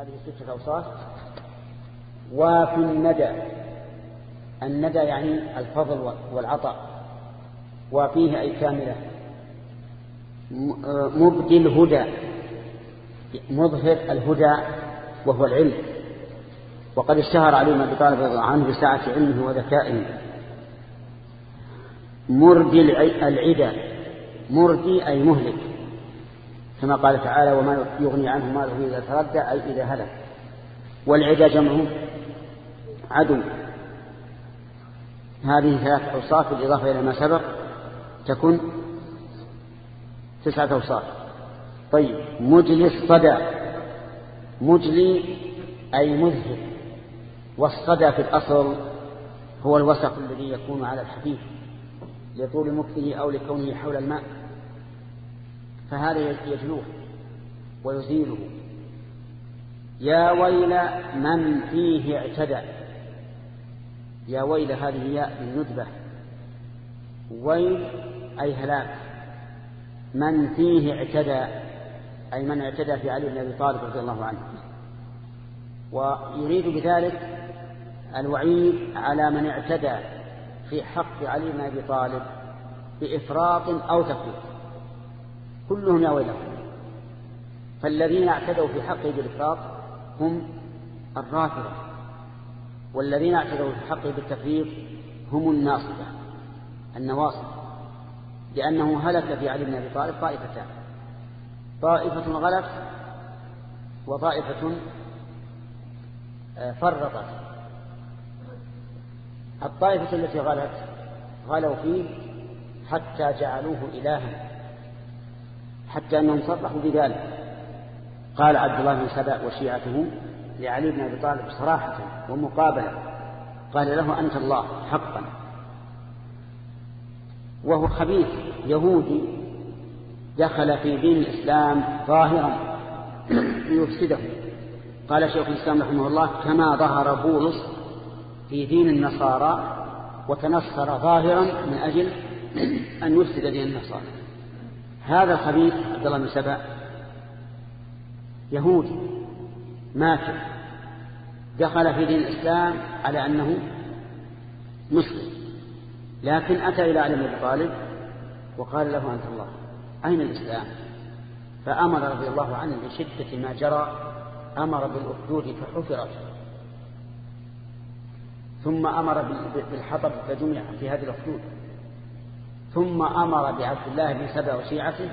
هذه ستة أوصاف. وفي الندى الندى يعني الفضل والعطاء. وفيه أي كاملة. مبدي الهدى. مظهر الهدى وهو العلم. وقد اشتهر علي بن أبي طالب رضي الله عنه بسعه علمه وذكائه. مردي العدى مردي أي مهلك. كما قال تعالى وما يغني عنه ماله اذا تردى أي إذا هلك. والعدى جمعه عدو. هذه ثلاث أوصاف بالإضافة إلى ما سبق تكون تسعة أوصاف. طيب مجلي الصدى. مجلي أي مذهب. والصدى في الأصل هو الوسق الذي يكون على الحديث لطول مكثه أو لكونه حول الماء. فهذا يجلوه ويزيله. يا ويل من فيه اعتدى. يا ويل هذه ياء الندبة ويل أي هلاك. من فيه اعتدى. أي من اعتدى في علي بن أبي طالب رضي الله عنه. ويريد بذلك الوعيد على من اعتدى في حق علي بن أبي طالب بإفراط أو تفريط كلهم يا ويلهم. فالذين اعتدوا في حقه بالإفراط هم الرافضة. والذين اعتدوا في حقه بالتفريط هم الناصبة النواصب. لأنه هلك في علي بن أبي طالب طائفتان. طائفة غلط وطائفة آه، فرطت. الطائفة التي غلت غلوا فيه حتى جعلوه إلها. حتى أنهم صرحوا بذلك. قال عبد الله بن سبأ وشيعته لعلي بن أبي طالب صراحة ومقابلة قال له أنت الله حقا. وهو خبيث يهودي دخل في دين الإسلام ظاهرا ليفسده. قال شيخ الإسلام رحمه الله كما ظهر بولس في دين النصارى وتنصر ظاهرا من أجل أن يفسد دين النصارى. هذا الخبيث عبد الله بن سبأ يهودي ماكر دخل في دين الإسلام على أنه مسلم لكن أتى إلى علم أبي طالب وقال له أنت الله أين الإسلام؟ فأمر رضي الله عنه بشدة ما جرى أمر بالأخدود فحفرت. ثم أمر بالحطب فجمع في هذه الأخدود. ثم أمر بعبد الله بن سبع وشيعته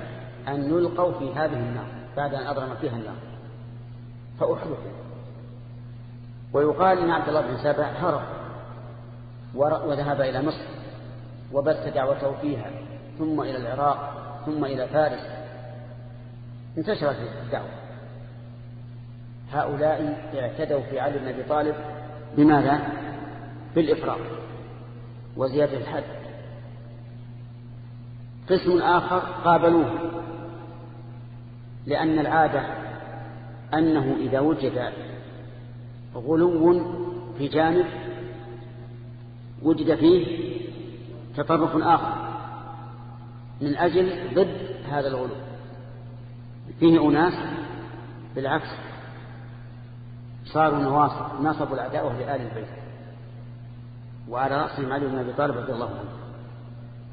أن يلقوا في هذه النار بعد أن أضرم فيها النار. فأحرقوا ويقال إن عبد الله بن سبع هرب وذهب إلى مصر وبث دعوته فيها ثم إلى العراق ثم إلى فارس. انتشرت الدعوة. هؤلاء اعتدوا في علي بن أبي طالب بماذا؟ بالإفراط وزيادة الحد. قسم آخر قابلوه لأن العادة أنه إذا وجد غلو في جانب وجد فيه تطرف آخر من أجل ضد هذا الغلو. فيه أناس بالعكس صاروا نواصب نصبوا الأعداء لآل البيت. وعلى رأسهم علي بن أبي طالب رضي الله عنه.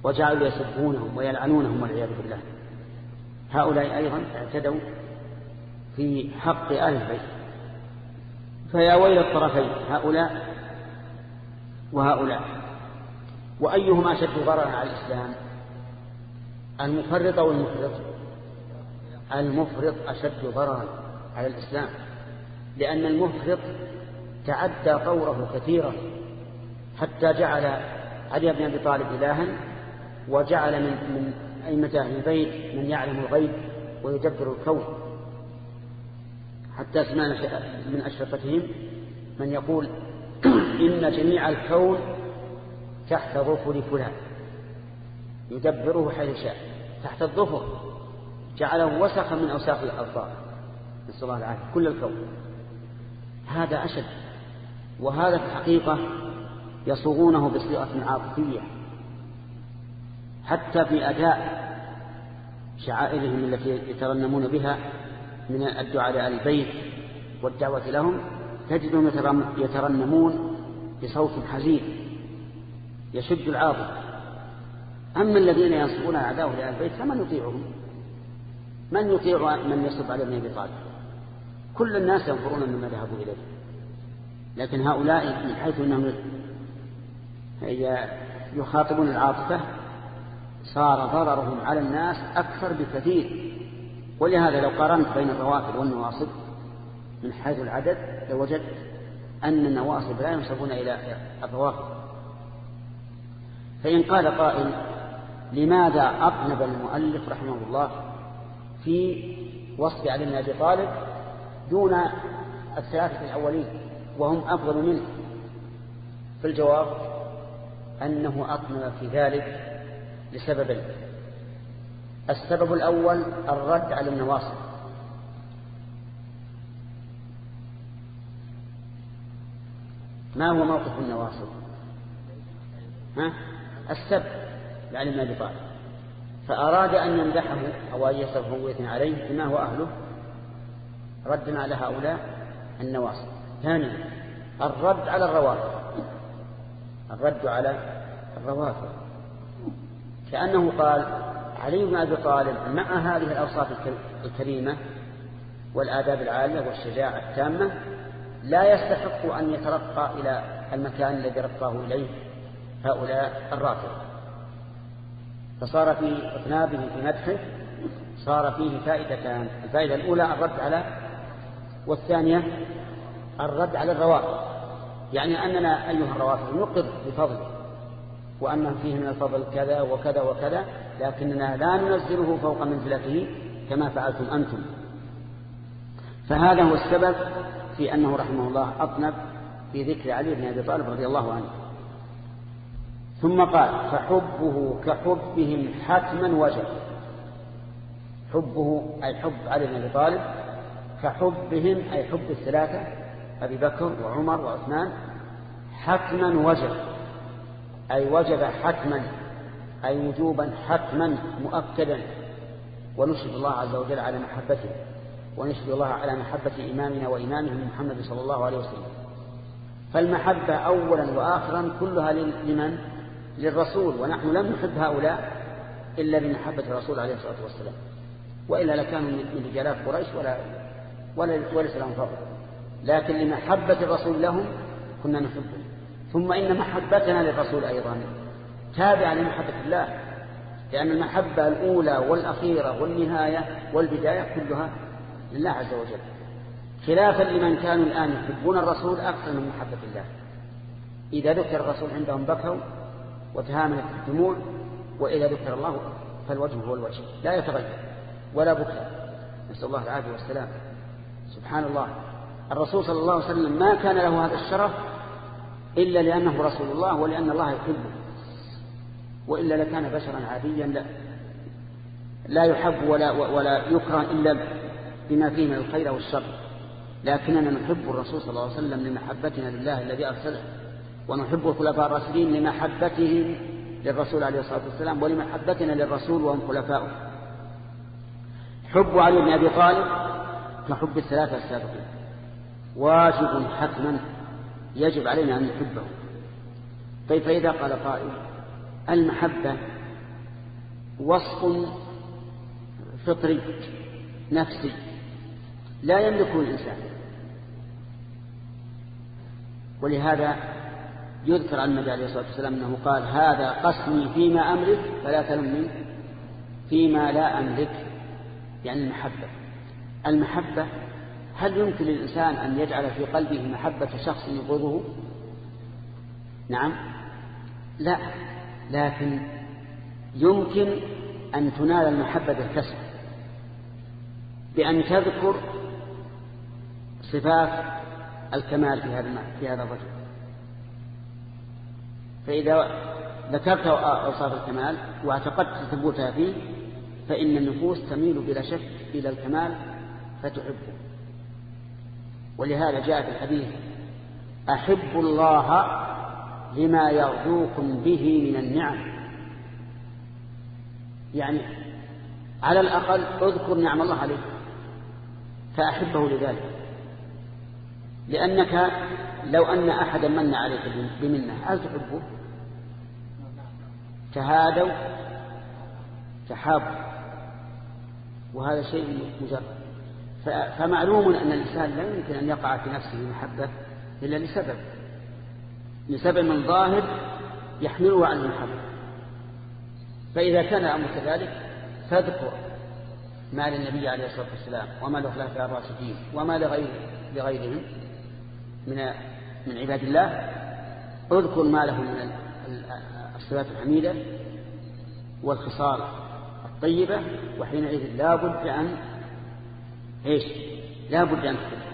وجعلوا يسبونهم ويلعنونهم والعياذ بالله. هؤلاء أيضا اعتدوا في حق آل البيت. فيا ويل الطرفين هؤلاء وهؤلاء. وأيهما أشد ضررا على الإسلام؟ المفرط أو المفرط؟ المفرط أشد ضررا على الإسلام. لأن المفرط تعدى طوره كثيرا حتى جعل علي بن أبي طالب إلها وجعل من, من أئمة أهل البيت من يعلم الغيب ويدبر الكون. حتى سمعنا من أشرفتهم من يقول إن جميع الكون تحت ظفر فلان يدبره حيث شاء. تحت الظفر جعله وسخا من أوساخ الأرض. نسأل الله العافية. كل الكون. هذا أشد. وهذا في الحقيقة يصوغونه بصيغة عاطفية. حتى في أداء شعائرهم التي يترنمون بها من الدعاء لآل البيت والدعوة لهم تجدهم يترنمون بصوت حزين يشد العاطفة. أما الذين ينصبون أعداءه لأهل البيت فمن يطيعهم؟ من يطيع من يصب على ابن أبي طالب؟ كل الناس ينفرون مما ذهبوا إليه. لكن هؤلاء من حيث أنهم يخاطبون العاطفة صار ضررهم على الناس أكثر بكثير. ولهذا لو قارنت بين الروافد والنواصب من حيث العدد لوجدت أن النواصب لا ينسبون إلى الروافد. فإن قال قائل لماذا أطنب المؤلف رحمه الله في وصف علي بن أبي طالب دون الثلاثة الأولين وهم أفضل منه؟ في الجواب أنه أطنب في ذلك لسببين السبب الأول الرد على النواصب. ما هو موقف النواصب؟ ها؟ السب يعني ما بطالب فأراد أن يمدحه أو أن يصرف هوية عليه بما هو أهله ردا على هؤلاء النواصب. ثانيا الرد على الروافض. الرد على الروافض. كأنه قال علي بن أبي طالب مع هذه الأوصاف الكريمة والآداب العالية والشجاعة التامة لا يستحق أن يترقى إلى المكان الذي رقاه إليه هؤلاء الرافض فصار في إطنابه في مدحه صار فيه فائدتان الفائدة الأولى الرد على والثانية الرد على الروافض. يعني أننا أيها الروافض نقر بفضله. وأن فيه من الفضل كذا وكذا وكذا لكننا لا ننزله فوق منزلته كما فعلتم أنتم. فهذا هو السبب في أنه رحمه الله أطنب في ذكر علي بن أبي طالب رضي الله عنه. ثم قال فحبه كحبهم حتما وجب. حبه أي حب علي بن أبي طالب كحبهم أي حب الثلاثة أبي بكر وعمر وعثمان حتما وجب. أي وجب حتما أي وجوبا حتما مؤكدا. ونشهد الله عز وجل على محبته ونشهد الله على محبة إمامنا وإمامهم محمد صلى الله عليه وسلم. فالمحبة أولا وآخرا كلها لمن؟ للرسول. ونحن لم نحب هؤلاء إلا بمحبة الرسول عليه الصلاة والسلام. وإلا لكانوا من رجالات قريش ولا ولا وليس لهم فضل. لكن لمحبة الرسول لهم كنا نحبهم. ثم إن محبتنا للرسول أيضا تابعة لمحبة الله لأن المحبة الأولى والأخيرة والنهاية والبداية كلها لله عز وجل. خلافا لمن كانوا الآن يحبون الرسول أكثر من محبة الله. إذا ذكر الرسول عندهم بكوا وتهاملت الدموع وإذا ذكر الله فالوجه هو الوجه لا يتغير ولا بكى نسأل الله العافية والسلام. سبحان الله. الرسول صلى الله عليه وسلم ما كان له هذا الشرف إلا لأنه رسول الله ولأن الله يحبه. وإلا لكان بشرا عاديا لا. لا يحب ولا ولا يكره إلا بما فيه من الخير والشر لكننا نحب الرسول صلى الله عليه وسلم لمحبتنا لله الذي أرسله. ونحب الخلفاء الراشدين لمحبتهم للرسول عليه الصلاة والسلام ولمحبتنا للرسول وهم خلفاؤه. حب علي بن أبي طالب كحب الثلاثة السابقين. واجب حتما يجب علينا أن نحبه. طيب فإذا قال قائل المحبة وصف فطري نفسي لا يملكه الإنسان. ولهذا يذكر عن النبي عليه الصلاة والسلام أنه قال هذا قسمي فيما أملك فلا تلمني فيما لا أملك. يعني المحبة. المحبة هل يمكن للإنسان أن يجعل في قلبه محبة شخص يبغضه نعم. لا. لكن يمكن أن تنال المحبة بالكسب بأن تذكر صفات الكمال في هذا في هذا الرجل. فإذا ذكرت أوصاف الكمال واعتقدت ثبوتها فيه فإن النفوس تميل بلا شك إلى الكمال فتحبه. ولهذا جاء في الحديث أحب الله لما يرجوكم به من النعم. يعني على الأقل اذكر نعم الله عليك فأحبه لذلك. لأنك لو أن أحدا من عليك بمنة هل تحبه؟ تهادوا تحابوا. وهذا شيء مجرد. فمعلوم أن الإنسان لا يمكن أن يقع في نفسه محبة إلا لسبب لسبب ظاهر يحمله عن المحبة. فإذا كان الأمر كذلك فاذكر ما للنبي عليه الصلاة والسلام وما لخلافه الراشدين وما لغير لغيرهم من من عباد الله. اذكر ما لهم من الصفات الحميدة والخصال الطيبة وحينئذ لا بد أن إيش؟ لا بد أن تحب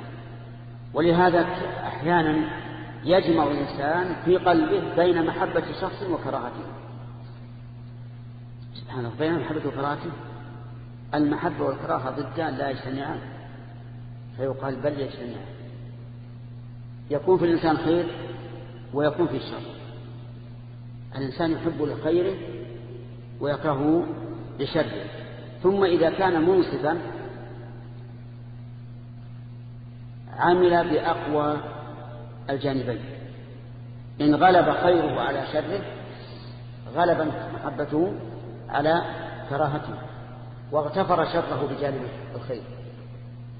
ولهذا أحيانا يجمع الإنسان في قلبه بين محبة شخص وكراهته. سبحان الله بين محبة وكراهته. المحبة والكراهة ضدان لا يجتمعان. فيقال بل يجتمعان. يكون في الإنسان خير ويكون في الشر. الإنسان يحب لخيره ويكرهه لشره. ثم إذا كان منصفا عمل بأقوى الجانبين. إن غلب خيره على شره غلب محبته على كراهته واغتفر شره بجانب الخير.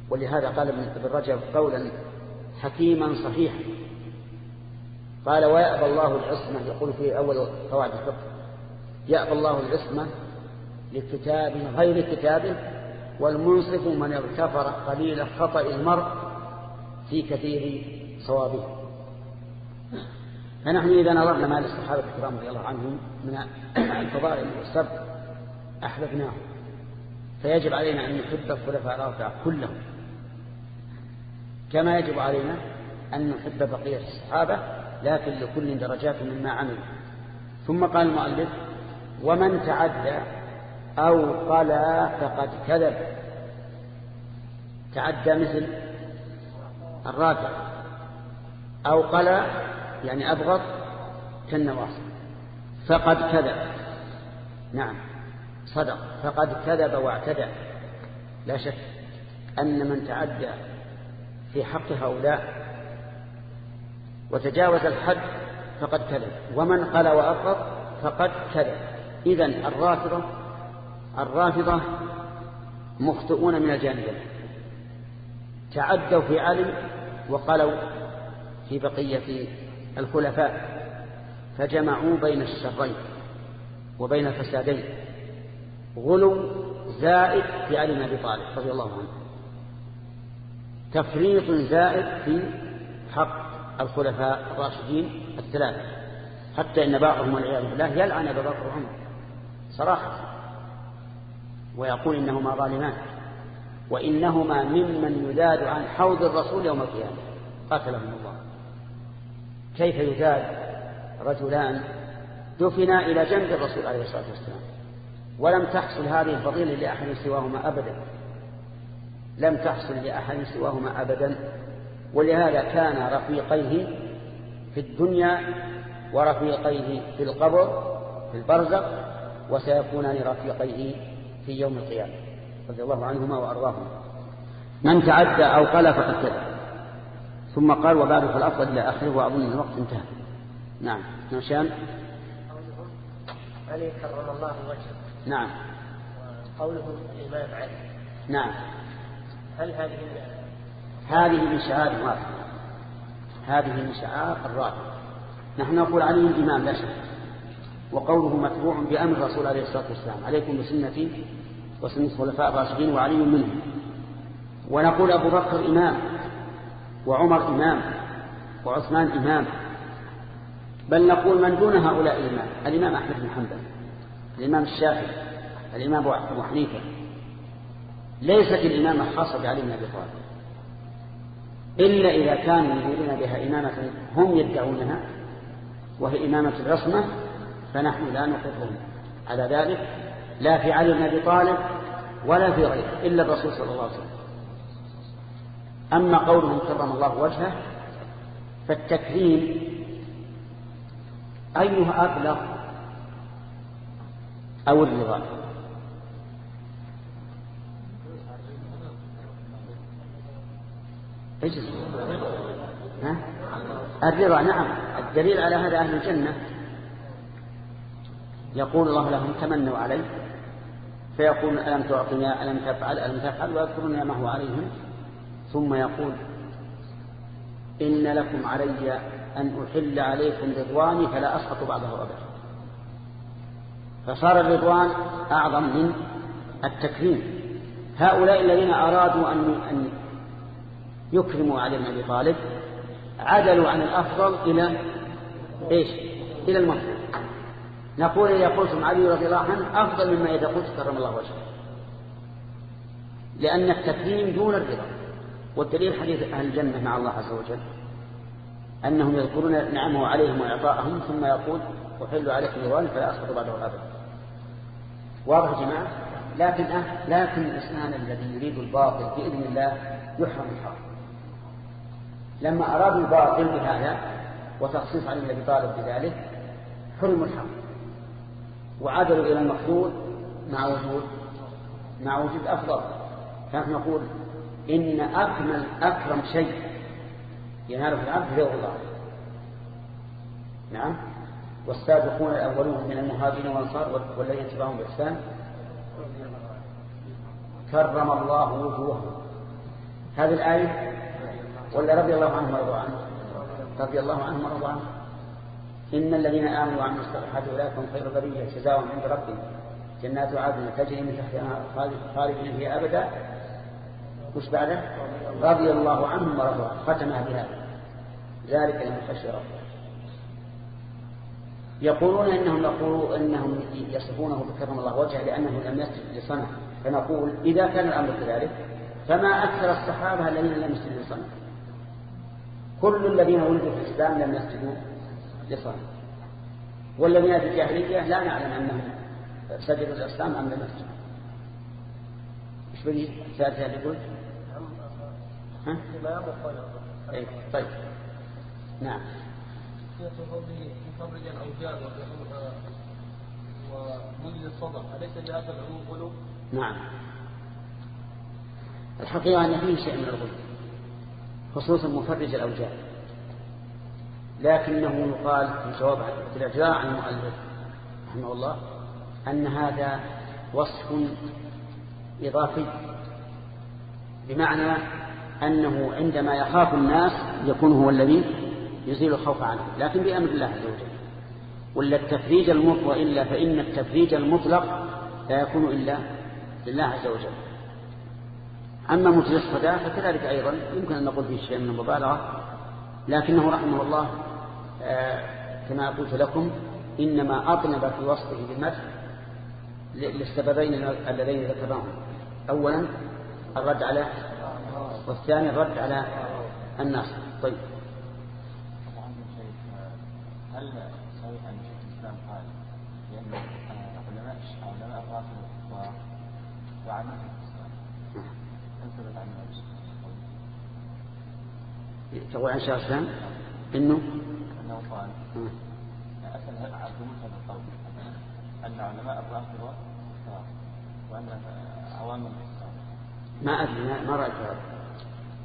ولهذا قال ابن رجب قولا حكيما صحيحا. قال ويأبى الله العصمة يقول في أول قواعد الفقه. يأبى الله العصمة لكتاب غير كتابه والمنصف من اغتفر قليل خطأ المرء في كثير صوابه. فنحن إذا نظرنا ما للصحابة الكرام رضي الله عنهم من الفضائل والسبق أحببناهم. فيجب علينا أن نحب الخلفاء الأربعة كلهم. كما يجب علينا أن نحب بقية الصحابة لكن لكل درجات مما عملوا. ثم قال المؤلف ومن تعدى أو قلى فقد كذب. تعدى مثل الرافع أو قلى يعني أبغض كالنواصب. فقد كذب. نعم. صدق. فقد كذب واعتدى. لا شك أن من تعدى في حق هؤلاء وتجاوز الحد فقد كذب. ومن قال وأبغض فقد كذب. إذن الرافضة الرافضة مخطئون من الجانبين. تعدوا في علم وقالوا في بقية الخلفاء فجمعوا بين الشرين وبين الفسادين. غلو زائد في بن أبي طالب رضي الله عنه. تفريط زائد في حق الخلفاء الراشدين الثلاثة. حتى إن بعضهم والعياذ بالله يلعن أبا بكر وعمر صراحة ويقول إنهما ظالمان. وإنهما ممن يذاد عن حوض الرسول يوم القيامة. قاتلهم الله. كيف يذاد رجلان دفنا إلى جنب الرسول عليه الصلاة والسلام. ولم تحصل هذه الفضيلة لأحد سواهما أبدا. لم تحصل لأحد سواهما أبدا. ولهذا كان رفيقيه في الدنيا ورفيقيه في القبر في البرزق وسيكونان رفيقيه في يوم القيامة. رضي الله عنهما وأرضاهما. من تعدى أو قال فقد كذب. ثم قال وبعد فالأفضل إلى آخره وأظن الوقت انتهى. نعم. نشان علي كرم الله وجهه. نعم. قوله الإمام علي نعم. هل هذه هذه من شعار الرافع هذه من شعار الرافع نحن نقول عليه الإمام لا شك. وقوله متبوع بأمر الرسول عليه الصلاة والسلام. عليكم بسنتي وسنة الخلفاء الراشدين وعلي منهم. ونقول أبو بكر إمام وعمر إمام وعثمان إمام. بل نقول من دون هؤلاء الإمام؟ الإمام أحمد بن حنبل الإمام الشافعي الإمام أبو حنيفة. ليست الإمامة خاصة بعلي بن أبي طالب. إلا إذا كانوا يريدون بها إمامة هم يدعونها وهي إمامة الرسمة فنحن لا نقرهم على ذلك لا في علي بن أبي طالب ولا في غيره إلا الرسول صلى الله عليه وسلم. أما قولهم كرم الله وجهه فالتكريم أيها أبلغ أو الرضا. إيش؟ الرضا نعم. الدليل على هذا أهل الجنة. يقول الله لهم تمنوا علي فيقول ألم تعطنا ألم تفعل ألم تفعل؟ ويذكرون ما هو عليهم. ثم يقول إن لكم علي أن أحل عليكم رضواني فلا أسقط بعده أبدا. فصار الرضوان أعظم من التكريم. هؤلاء الذين أرادوا أن يكرموا علي بن أبي طالب عدلوا عن الأفضل إلى إيش؟ إلى المفضل نقول إذا قلتم علي رضي الله عنه أفضل مما إذا قلت كرم الله وجهه. لأن التكريم دون الرضا. والدليل حديث أهل الجنة مع الله عز وجل. أنهم يذكرون نعمه عليهم وإعطاءهم ثم يقول أحل عليكم رضوان فلا أسقط بعده أبدا. واضح يا جماعة؟ لكن أه لكن الإنسان الذي يريد الباطل بإذن الله يحرم الحق. لما أرادوا الباطل بهذا وتخصيص علي بن طالب بذلك حرموا الحق. وعدلوا إلى المقصود مع وجود مع وجود أفضل. فنحن نقول إن أكمل أكرم شيء يناله العبد ذو الله. نعم. والسابقون الأولون من المهاجرين والأنصار والذين اتبعهم بإحسان كرم الله وجوههم. هذه الآية ولا رضي الله عنهم ورضوا عنه؟ رضي الله عنهم ورضوا عنه. إن الذين آمنوا وعملوا الصالحات أولئك هم خير برية جزاهم عند ربهم. جنات عدن تجري من تحتها خالدين فيها أبدا. وش بعده؟ رضي الله عنهم ورضوا ختمها بهذا. ذلك لمن خشي ربه. يقولون إنهم يقولوا إنهم يصفونه بكرم الله وجهه لأنه لم يسجد لصنع فنقول إذا كان الأمر كذلك فما أكثر الصحابة الذين لم يسجدوا لصنع كل الذين ولدوا في الإسلام لم يسجدوا. لصنع والذين في الجاهليه لا نعلم انهم سجدوا الإسلام أم لم يسجدوا إيش بقي ثالثه يقول؟ ها؟ إيه، طيب نعم مخرج الأوجاد ومجد الصدر أليس بهذا العموم غلو؟ نعم الحقيقة أن فيه شيء من الغلو خصوصا مفرج الأوجاد لكنه يقال في جواب الإعجاء عن المؤلف رحمه الله أن هذا وصف إضافي بمعنى أنه عندما يخاف الناس يكون هو الذي يزيل الخوف عنه لكن بأمر الله عز وجل. ولا التفريج المطلق وإلا فإن التفريج المطلق لا يكون إلا لله عز وجل. أما الصداع فكذلك أيضا يمكن أن نقول فيه شيء من المبالغة لكنه رحمه الله كما قلت لكم إنما أطنب في وصفه بالمدح للسببين اللذين ذكرناهم أولا الرد على والثاني الرد على الناس. طيب. هل صحيح أن شيخ الإسلام قال بأن علماء علماء الرافضه وعامه الاسلام ثبت عن تقول عن شيخ الإسلام إنه قال عبد أن علماء الرافضه كفار وأن عوام ما أدري ما رأيت هذا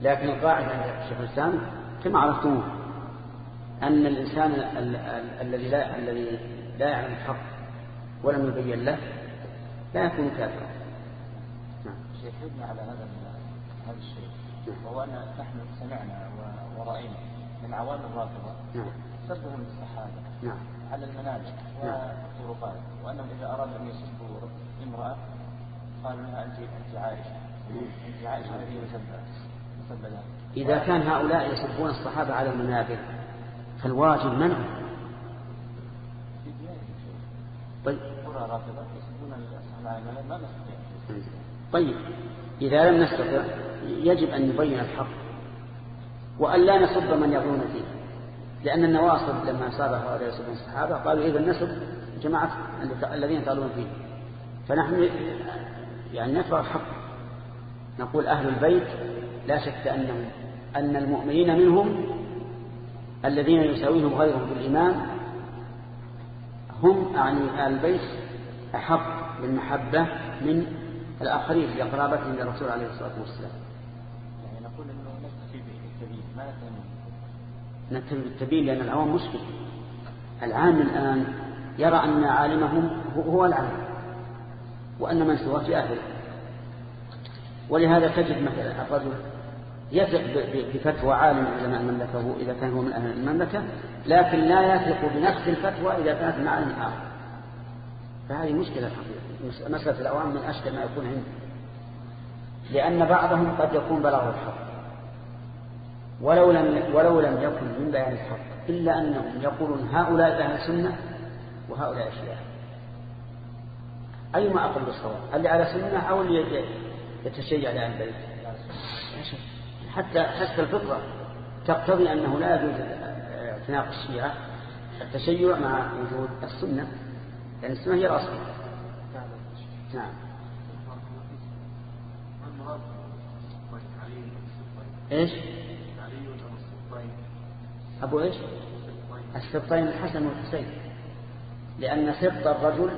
لكن القاعدة عند شيخ الإسلام كما عرفتموه أن الإنسان الذي لا الذي لا يعلم الحق ولم يبين له لا يكون كافرا. نعم. شيخنا على هذا هذا الشيء نعم. وهو أن نحن سمعنا ورأينا من عوام الرافضة نعم. سبهم للصحابة نعم. على المنابر نعم. والطرقات وأنهم إذا أرادوا أن يسبوا امرأة قالوا لها أنت أنت عائشة. أنت عائشة الذي مسبة إذا كان هؤلاء يسبون الصحابة على المنابر فالواجب منعه طيب. طيب. إذا لم نستطع يجب أن نبين الحق وأن لا نسب من يظن فيه. لأن النواصب لما صاب هؤلاء يسبون الصحابة قالوا إذا نسب جماعة الذين يطالون فيه. فنحن يعني نتبع الحق نقول أهل البيت لا شك أنهم أن المؤمنين منهم الذين يساويهم غيرهم بالإيمان هم يعني آل البيت أحق بالمحبة من الآخرين لقرابتهم للرسول عليه الصلاة والسلام يعني نقول أنه نكتفي بالكبير ما نتهم التبيين لأن العوام مشكلة العام الآن يرى أن عالمهم هو العالم وأن من سواه في أهله ولهذا تجد مثلا الرجل يثق بفتوى عالم علماء المملكة إذا كان هو من أهل المملكة لكن لا يثق بنفس الفتوى إذا كانت من عالم آخر فهذه مشكلة حقيقة مسألة العوام من أشكل ما يكون عنده. لأن بعضهم قد يكون بلغه الحق. ولو لم ولو لم يكن من بيان الحق إلا أنهم يقولون هؤلاء أهل السنة وهؤلاء الشيعة. أيما أقل بالصواب؟ اللي على سنة أو اللي يتشيع لأهل البيت. حتى حتى الفطرة تقتضي أنه لا يجوز اعتناق الشيعة. التشيع مع وجود السنة لأن السنة هي الأصل. نعم. إيش؟ أبو إيش؟ السبطين الحسن والحسين. لأن سبط الرجل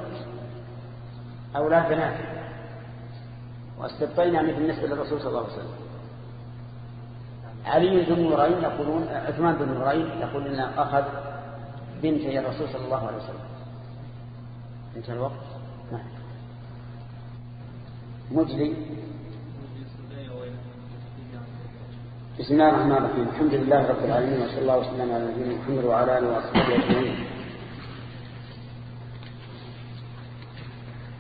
أولاد بنات والسبطين يعني بالنسبة للرسول صلى الله عليه وسلم. علي بن نورين يقولون عثمان بن نورين يقول ان أخذ بنتي الرسول صلى الله عليه وسلم. انتهى الوقت؟ نعم. مجري. بسم الله الرحمن الرحيم. الحمد لله رب العالمين وصلى الله وسلم على نبينا محمد وعلى آله وأصحابه أجمعين.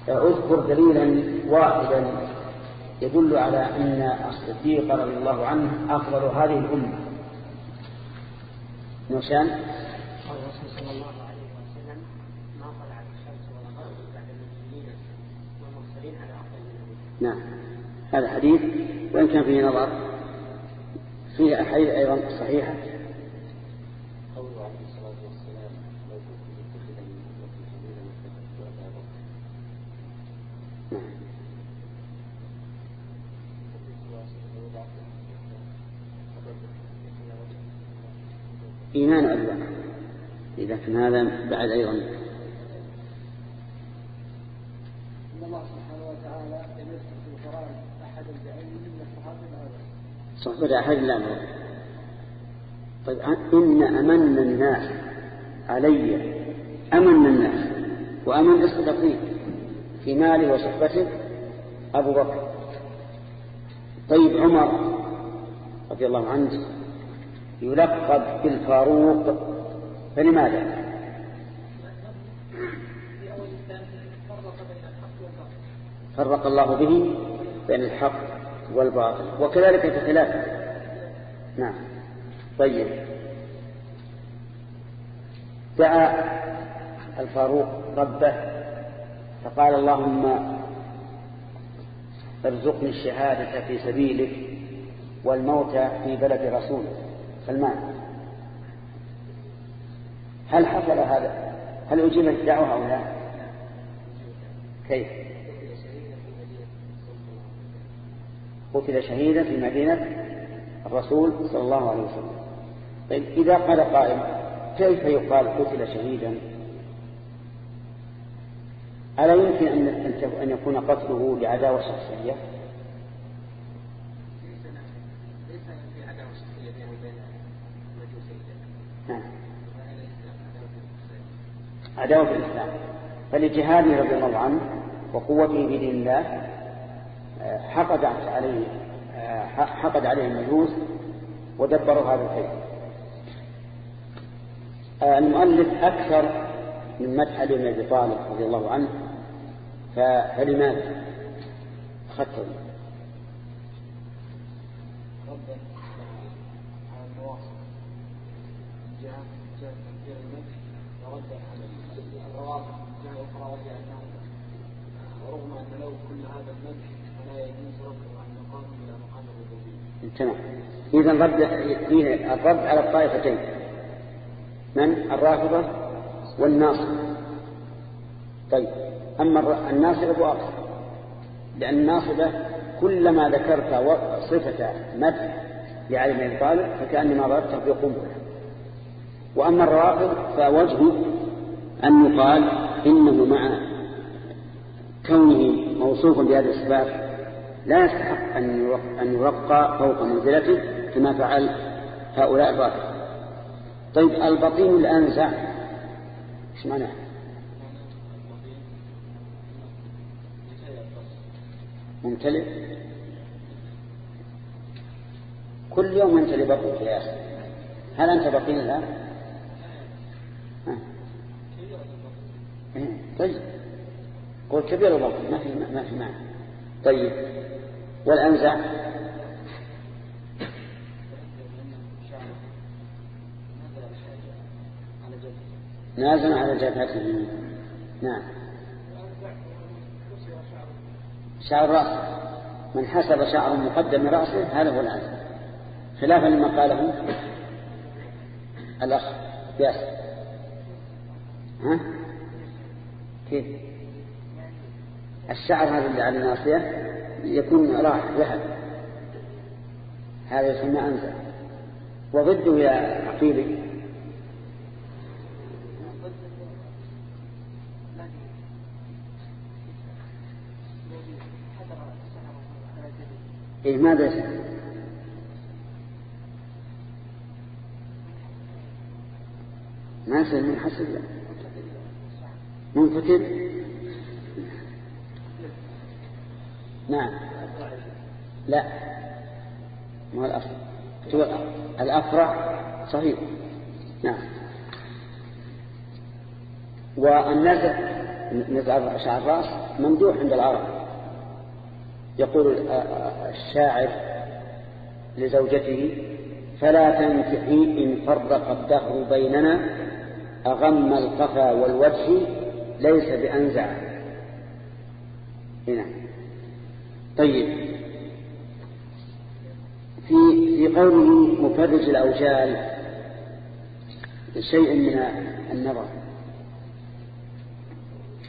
أذكر دليلا واحدا يدل على أن الصديق رضي الله عنه أفضل هذه الأمة. نوشان؟ نعم. هذا حديث. وإن كان فيه نظر؟ فيه أحاديث أيضا صحيحة. نعم. إيمان بكر إذا كان هذا بعد أيضا إن الله سبحانه وتعالى لم يذكر في القرآن أحدا بعينه من الصحابة الأول صحبة أحد لا نور طيب إن أمن الناس علي أمن الناس وأمن بالصدقين في ماله وصحبته أبو بكر. طيب عمر رضي الله عنه يلقب بالفاروق فلماذا؟ فرق الله به بين الحق والباطل. وكذلك في خلافه نعم. طيب. دعا الفاروق ربه فقال اللهم ارزقني الشهادة في سبيلك والموت في بلد رسولك. سلمان. هل حصل هذا؟ هل أجيبت الدعوة أو لا؟ كيف؟ قتل شهيدا في مدينة الرسول صلى الله عليه وسلم. طيب إذا قال قائل كيف يقال قتل شهيدا؟ ألا يمكن أن يكون قتله لعداوة شخصية؟ نعم. عداوة الإسلام. فلجهاده رضي الله عنه وقوته بدين الله حقد عليه حقد عليه المجوس ودبروا هذا الخير المؤلف أكثر من مدح علي بن أبي طالب رضي الله عنه فلماذا؟ أخذته ردا على المواصل من جهة جهة تكفير المدح وردا على الروابط من جهة أخرى وهي أنه ورغم أن له كل هذا المدح فلا يجوز رده عن مقام إلى مقام الربوبية تمام. إذا رد فيه الرد على الطائفتين. من؟ الرافضة والناصر. طيب. أما الناصر أبو أقصى. لأن الناصبة كلما ذكرت صفة مدح لعلي بن طالب فكأنما ضربته في قنبلة وأما الرافض فوجهه أن يقال إنه مع كونه موصوفا بهذه الصفات لا يستحق أن يرق- أن يرقى فوق منزلته كما فعل هؤلاء الرافضة. طيب البطين الأنزع إيش معناه ممتلئ؟ كل يوم يمتلئ بطنك يا أخي هل أنت بطين الآن؟ إيه، طيب. قول كبير البطن ما في ما في معنى. طيب. والأنزع نازل على جبهته نعم. شعر رأسه. من حسب شعر مقدم رأسه هذا هو الأنزع خلافا لما قاله الأخ ياسر ها؟ كيف؟ الشعر هذا اللي على الناصية؟ يكون راح ذهب. هذا يسمى أنزل. وضده يا عقيلي. إيه ماذا يسمى؟ ما يصير منحسب لا منفتر نعم لا. ما الأفرع الأفرع صحيح. نعم. والنزع نزع شعر الرأس ممدوح عند العرب. يقول الشاعر لزوجته فلا تنكحي إن فرق الدهر بيننا أغم القفا والوجه ليس بأنزع. هنا. طيب. في في قوله مفرج الأوجال شيء من النظر.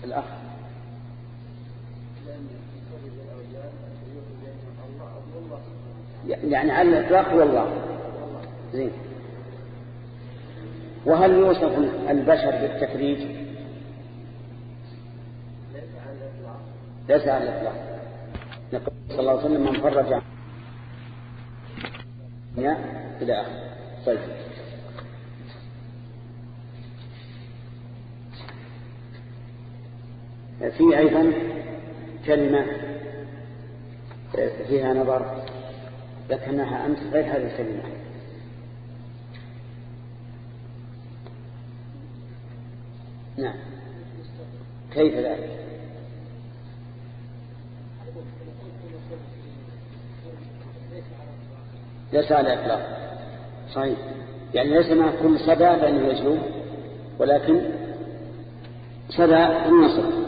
الأخ. يعني على الإطلاق هو الله. زين. وهل يوصف البشر بالتفريج؟ ليس على الإطلاق. يقول صلى الله عليه وسلم من فرج إلى آخر طيب. في أيضا كلمة فيها نظر ذكرناها أمس غير هذه الكلمة. نعم. كيف ذلك؟ ليس على إطلاق. صحيح. يعني ليس مع كل صدى بأنه يجلو. ولكن صدى النصر.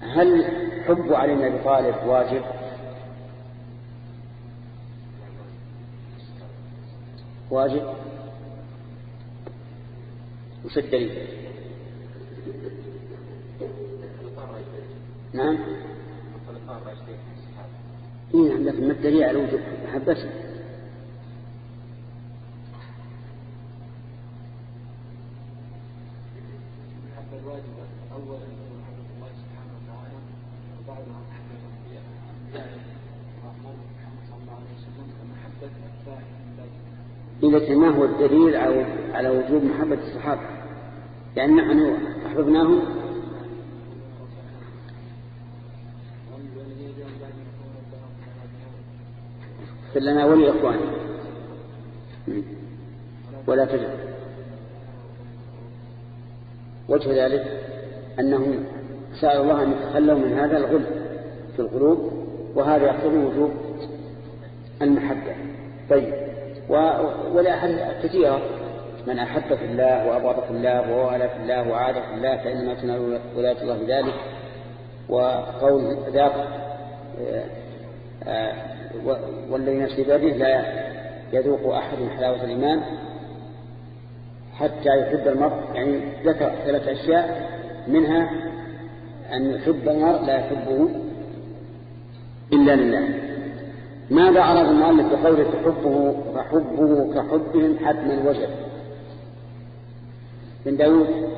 هل حب علي بن أبي طالب واجب؟ واجب. وش الدليل؟ نعم. إيه نعم لكن ما الدليل على وجود محبته. إذا ما هو الدليل على وجوب محبة الصحابة يعني نحن أحببناهم لنا ولي إخواني. ولا تجد وجه ذلك أنهم سأل الله أن يتخلوا من هذا الغل في القلوب وهذا يقتضي وجوب المحبة. طيب. ولأحد كثيرة من أحب في الله وأبغض في الله ووالى في الله وعاد في الله فإنما تنال ولاية الله بذلك. وقول ذاك آه، آه، والذي نفسي بيده لا يذوق أحد حلاوة الإيمان حتى يحب المرء. يعني ذكر ثلاث أشياء منها أن يحب المرء لا يحبه إلا لله. ماذا عرض المؤلف بقوله تحبه فحبه كحبهم حتما وجد من داود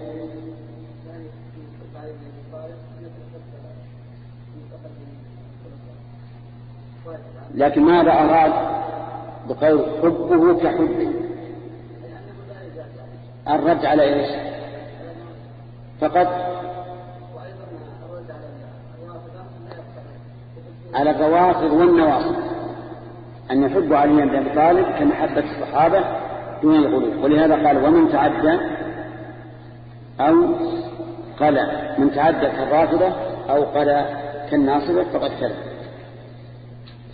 لكن ماذا أراد بقول حبه كحبه الرد على إيش؟ فقط على الروافض والنواصب. أن يحب عليا بن أبي طالب كمحبة الصحابة دون الغلو. ولهذا قال ومن تعدى أو قال من تعدى كالرافضة أو قال كالناصبة فقد كذب.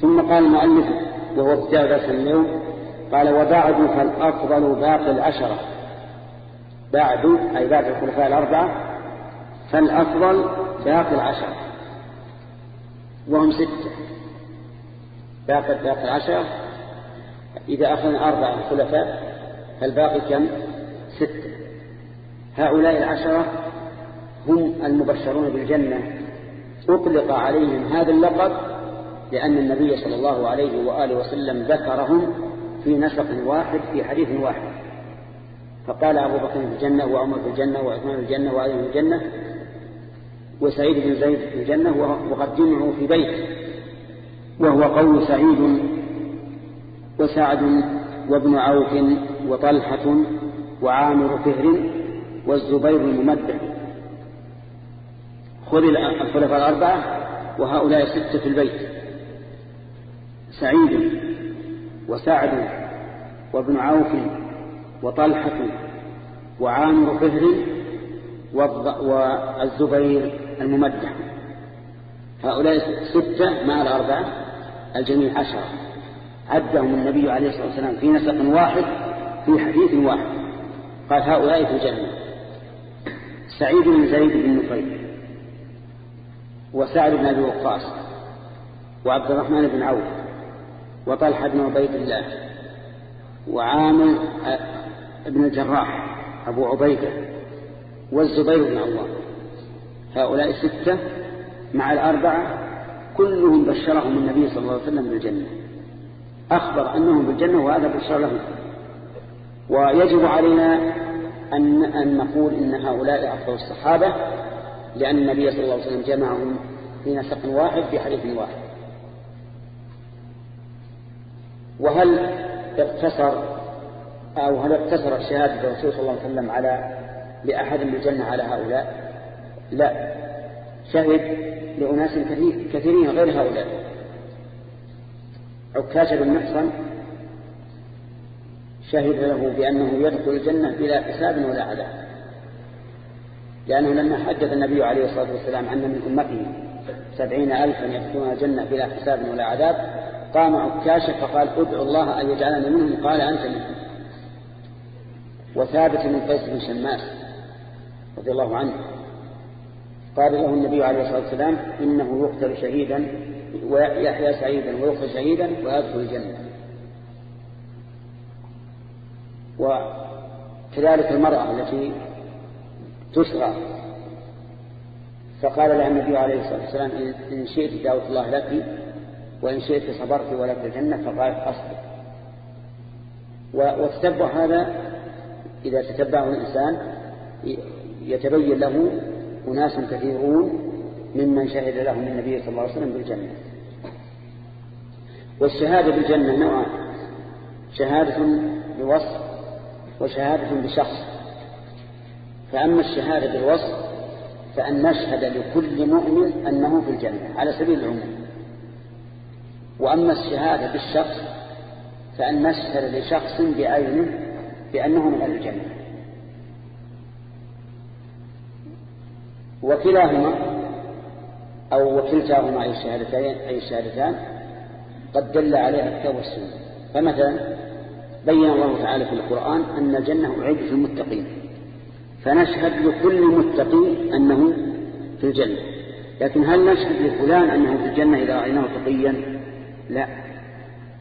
ثم قال المؤلف وهو ابتداء درس اليوم قال وبعد فالأفضل باقي العشرة. بعد أي بعد الخلفاء الأربعة فالأفضل باقي العشرة. وهم ستة. باقي باقي العشرة. إذا أخذنا أربعة خلفاء فالباقي كم؟ ستة. هؤلاء العشرة هم المبشرون بالجنة. أطلق عليهم هذا اللقب لأن النبي صلى الله عليه وآله وسلم ذكرهم في نسق واحد في حديث واحد. فقال أبو بكر في الجنة وعمر في الجنة وعثمان في الجنة وعلي في الجنة وسعيد بن زيد في الجنة وقد جمعوا في بيت وهو قول سعيد وسعد وابن عوف وطلحة وعامر فهر والزبير الممدح. خذ الخلفاء الأربعة وهؤلاء ستة في البيت. سعيد وسعد وابن عوف وطلحة وعامر فهر والزبير الممدح. هؤلاء ستة مع الأربعة الجميع عشرة عدهم النبي عليه الصلاة والسلام في نسق واحد في حديث واحد. قال هؤلاء في الجنة. سعيد بن زيد بن نفيل وسعد بن أبي وقاص وعبد الرحمن بن عوف وطلحة بن عبيد الله وعامر بن الجراح أبو عبيدة والزبير بن الله هؤلاء الستة مع الأربعة كلهم بشرهم النبي صلى الله عليه وسلم بالجنة. أخبر أنهم بالجنة وهذا بشر لهم. ويجب علينا أن, أن نقول إن هؤلاء أفضل الصحابة لأن النبي صلى الله عليه وسلم جمعهم في نسق واحد في حديث واحد. وهل اقتصر أو هل اقتصر شهادة الرسول صلى الله عليه وسلم على لأحد بالجنة على هؤلاء؟ لا. شهد لأناس كثيرين غير هؤلاء. عكاشة بن محصن شهد له بأنه يدخل الجنة بلا حساب ولا عذاب. لأنه لما حدث النبي عليه الصلاة والسلام أن من أمته سبعين ألفا يدخلون الجنة بلا حساب ولا عذاب قام عكاشة فقال ادعو الله أن يجعلني منهم. قال أنت منهم. وثابت من قيس بن شماس رضي الله عنه قال له النبي عليه الصلاة والسلام إنه يقتل شهيدا ويحيى سعيدا ويقتل شهيدا ويدخل الجنة. وكذلك المرأة التي تسرى. فقال لها النبي عليه الصلاة والسلام إن شئت دعوت الله لك وإن شئت صبرت ولك الجنة فقالت أصبر. وتتبع هذا إذا تتبعه الإنسان يتبين له أناس كثيرون ممن شهد لهم النبي صلى الله عليه وسلم بالجنة. والشهادة بالجنة نوعان. شهادة بوصف وشهادة بشخص فأما الشهادة بالوصف فأن نشهد لكل مؤمن أنه في الجنة على سبيل العموم. وأما الشهادة بالشخص فأن نشهد لشخص بعينه بأنه من أهل الجنة. وكلاهما أو وكلتاهما أي الشهادتين أي الشهادتان قد دل عليها الكتاب والسنة. فمثلا بين الله تعالى في القرآن أن الجنة أعد في المتقين فنشهد لكل متقي أنه في الجنة. لكن هل نشهد لفلان أنه في الجنة إذا رأيناه تقيا؟ لا.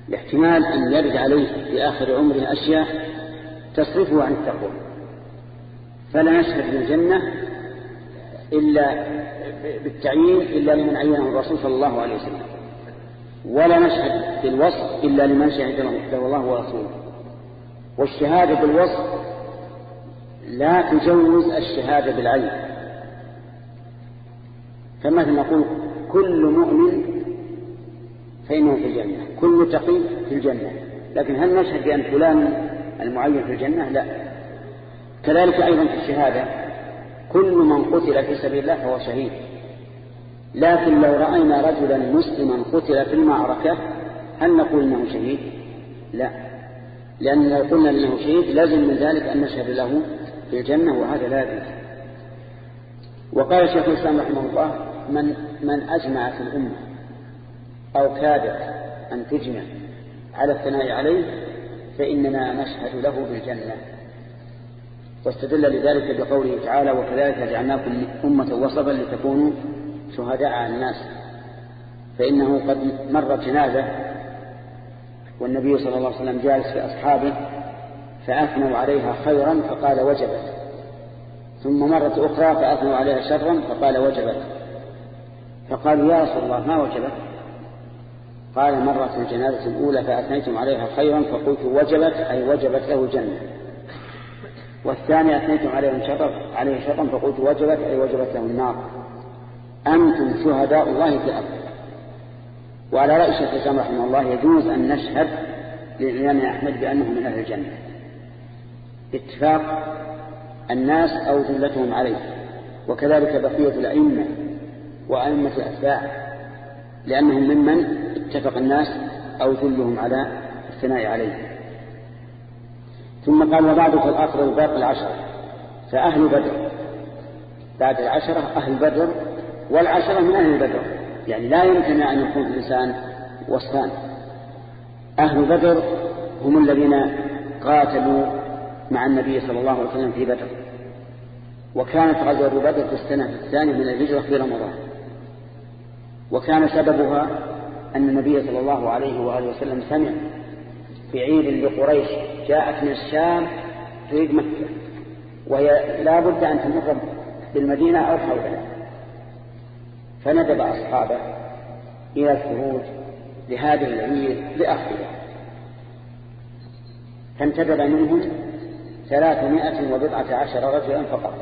لاحتمال أن يرد عليه في آخر عمره أشياء تصرفه عن التقوى. فلا نشهد بالجنة إلا بالتعيين إلا لمن عينه الرسول صلى الله عليه وسلم. ولا نشهد بالوصف إلا لمن شهد له الله ورسوله. والشهادة بالوصف لا تجوز الشهادة بالعين. فمثلا نقول كل مؤمن فإنه في الجنة. كل تقي في الجنة. لكن هل نشهد بأن فلان المعين في الجنة؟ لا. كذلك أيضا في الشهادة كل من قتل في سبيل الله فهو شهيد. لكن لو رأينا رجلا مسلما قتل في المعركة هل نقول إنه شهيد؟ لا. لأن لو قلنا إنه شهيد لازم من ذلك أن نشهد له في الجنة وهذا لا يجوز. وقال الشيخ الإسلام رحمه الله من, من أجمعت الأمة أو كادت أن تجمع على الثناء عليه فإننا نشهد له بالجنة. واستدل لذلك بقوله تعالى وكذلك جعلناكم أمة وسطا لتكونوا شهداء على الناس. فإنه قد مرت جنازة والنبي صلى الله عليه وسلم جالس في أصحابه فأثنوا عليها خيرا فقال وجبت. ثم مرة أخرى فأثنوا عليها شرا فقال وجبت. فقالوا يا رسول الله ما وجبت؟ قال مرة الجنازة الأولى فأثنيتم عليها خيرا فقلت وجبت أي وجبت له الجنة والثانية أثنيتم عليه شرا عليه شرا فقلت وجبت أي وجبت له النار. أنتم شهداء الله في الأرض. وعلى رأي الشيخ الإسلام رحمه الله يجوز أن نشهد للإمام أحمد بأنه من أهل الجنة. اتفاق الناس أو جلتهم عليه. وكذلك بقية الأئمة وأئمة الأتباع. لأنهم ممن اتفق الناس أو جلهم على الثناء عليه. ثم قال وبعد فالآخر الباقي العشرة فأهل بدر. بعد العشرة أهل بدر والعشرة من أهل بدر. يعني لا يمكن أن يكون الإنسان وصفان. أهل بدر هم الذين قاتلوا مع النبي صلى الله عليه وسلم في بدر. وكانت غزوة بدر في السنة الثانية من الهجرة في رمضان. وكان سببها أن النبي صلى الله عليه وآله وسلم سمع في عيد لقريش جاءت من الشام تريد مكة وهي لا بد أن تمر بالمدينة أو حولها. فندب أصحابه إلى الخروج لهذه العيد لأخذها فانتدب منهم ثلاثمائة وبضعة عشر رجلا فقط.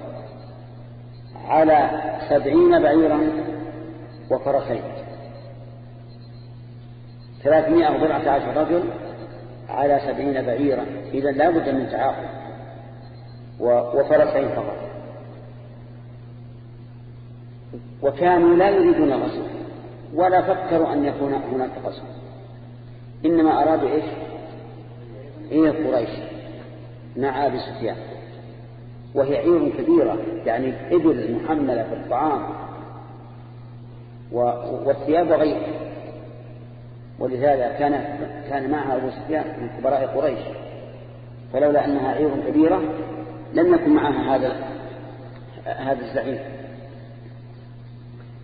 على سبعين بعيرا وفرسين ثلاثمائة وبضعة عشر رجل على سبعين بعيرا. إذا لا بد من تعاقب وفرسين فقط. وكانوا لا يريدون الغزو ولا فكروا أن يكون هناك غزو إنما أرادوا إيش؟ هي قريش مع أبي سفيان. وهي عير كبيرة. يعني إبل محملة في الطعام. والثياب وغيرها ولذلك كان كان معها أبو سفيان من كبراء قريش. فلولا أنها عير كبيرة لم يكن معها هذا هذا الزعيم.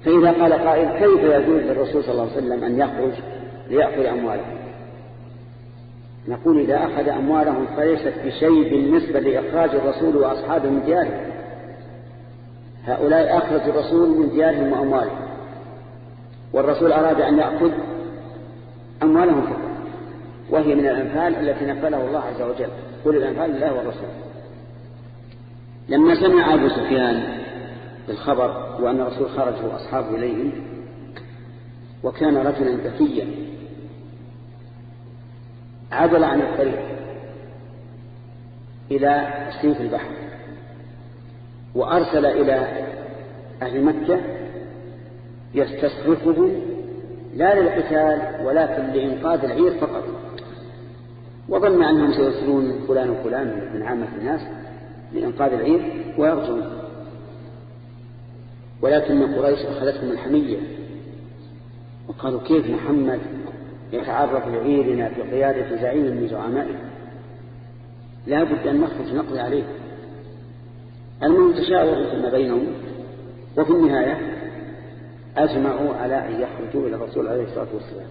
فإذا قال قائل كيف يجوز للرسول صلى الله عليه وسلم أن يخرج ليأخذ أموالهم نقول إذا أخذ أموالهم فليست بشيء بالنسبة لإخراج الرسول وأصحابه من ديارهم. هؤلاء أخرج الرسول من ديارهم وأموالهم. والرسول أراد أن يأخذ أموالهم فقط وهي من الأنفال التي نفله الله عز وجل. كل الأنفال لله والرسول. لما سمع أبو سفيان بالخبر وأن الرسول خرج وأصحابه إليهم وكان رجلا ذكيا عدل عن الطريق إلى سيف البحر وأرسل إلى أهل مكة يستصرفهم لا للقتال ولكن لإنقاذ العير فقط. وظن أنهم سيرسلون فلان وفلان من عامة الناس لإنقاذ العير ويرجون ولكن قريش أخذتهم الحمية. وقالوا كيف محمد يتعرف لعيرنا في قيادة زعيم من زعمائه؟ لا بد أن نخرج نقضي عليه. المهم تشاوروا فيما بينهم. وفي النهاية أجمعوا على أن يخرجوا إلى الرسول عليه الصلاة والسلام.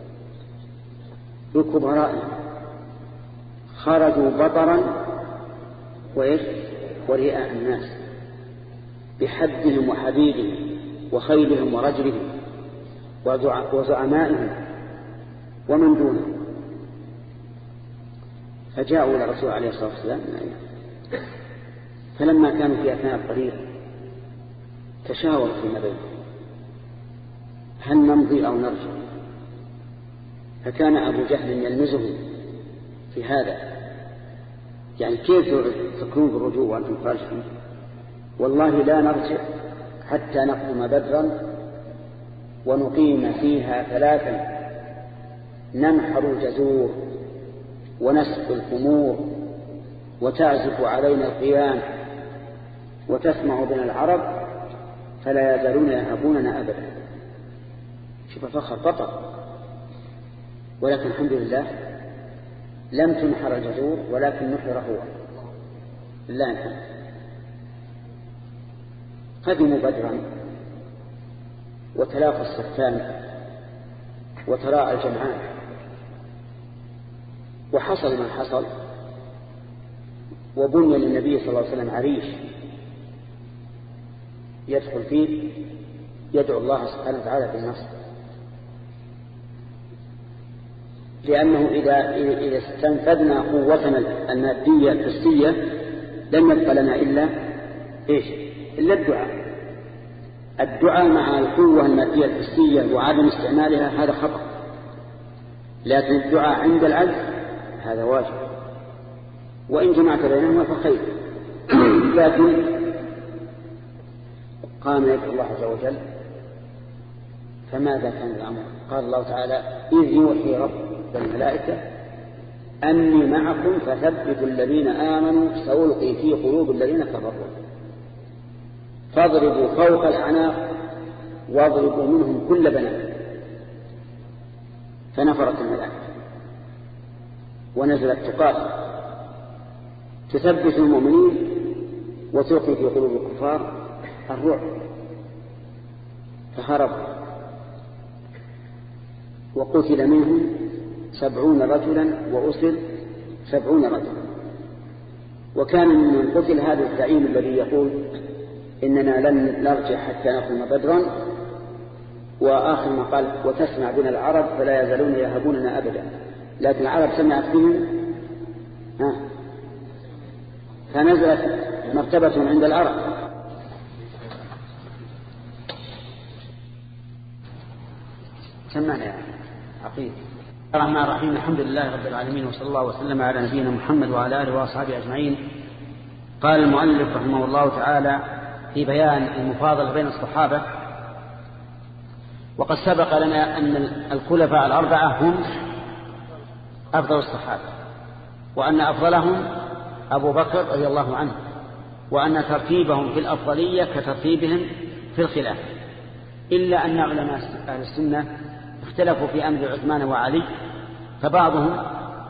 بكبرائهم خرجوا بطرا وإيش؟ ورئاء الناس بحدهم وحديدهم وخيلهم ورجلهم وزعمائهم ومن دونه فجاءوا إلى الرسول عليه الصلاة والسلام. فلما كانوا في أثناء الطريق تشاوروا فيما بينهم هل نمضي أو نرجع؟ فكان أبو جهل يلمزه في هذا. يعني كيف تكون بالرجوع وأنتم خارجون والله لا نرجع حتى نقدم بدرا ونقيم فيها ثلاثا. ننحر الجزور ونسق الخمور وتعزف علينا القيام وتسمع بنا العرب فلا يزالون يهبوننا أبدا. شوف فخر بطر. ولكن الحمد لله لم تنحر الجزور ولكن نحر هو. لله الحمد. قدموا بدرا وتلاقى الصفان وتراءى الجمعان. وحصل ما حصل وبني للنبي صلى الله عليه وسلم عريش يدخل فيه يدعو الله سبحانه وتعالى بالنصر. لأنه إذا إذا استنفذنا قوتنا المادية الحسية لم يبق لنا إلا إيش؟ إلا الدعاء. الدعاء مع القوة المادية الحسية وعدم استعمالها هذا خطأ. لكن الدعاء عند العجز هذا واجب. وإن جمعت بينهما فخير. لكن قام يدعو الله عز وجل فماذا كان الأمر؟ قال الله تعالى إذ يوحي رب الملائكة أني معكم فثبتوا الذين آمنوا سألقي في قلوب الذين كفروا. فاضربوا فوق الأعناق واضربوا منهم كل بنات فنفرت الملائكة. ونزلت تقاتل. تثبت المؤمنين وتلقي في قلوب الكفار الرعب فهرب وقتل منهم سبعون رجلا وأسر سبعون رجلا. وكان من قتل هذا الزعيم الذي يقول إننا لن نرجع حتى نقوم بدرا وآخر ما قال وتسمع بنا العرب فلا يزالون يهبوننا أبدا. لكن العرب سمعت بهم فنزلت مرتبة عند العرب. سمعنا يا عقيد الرحمن الرحيم. الحمد لله رب العالمين وصلى الله وسلم على نبينا محمد وعلى آله وأصحابه أجمعين. قال المؤلف رحمه الله تعالى في بيان المفاضلة بين الصحابة وقد سبق لنا أن الخلفاء الأربعة هم أفضل الصحابة وأن أفضلهم أبو بكر رضي الله عنه وأن ترتيبهم في الأفضلية كترتيبهم في الخلافه إلا أن علماء أهل السنة اختلفوا في أمر عثمان وعلي فبعضهم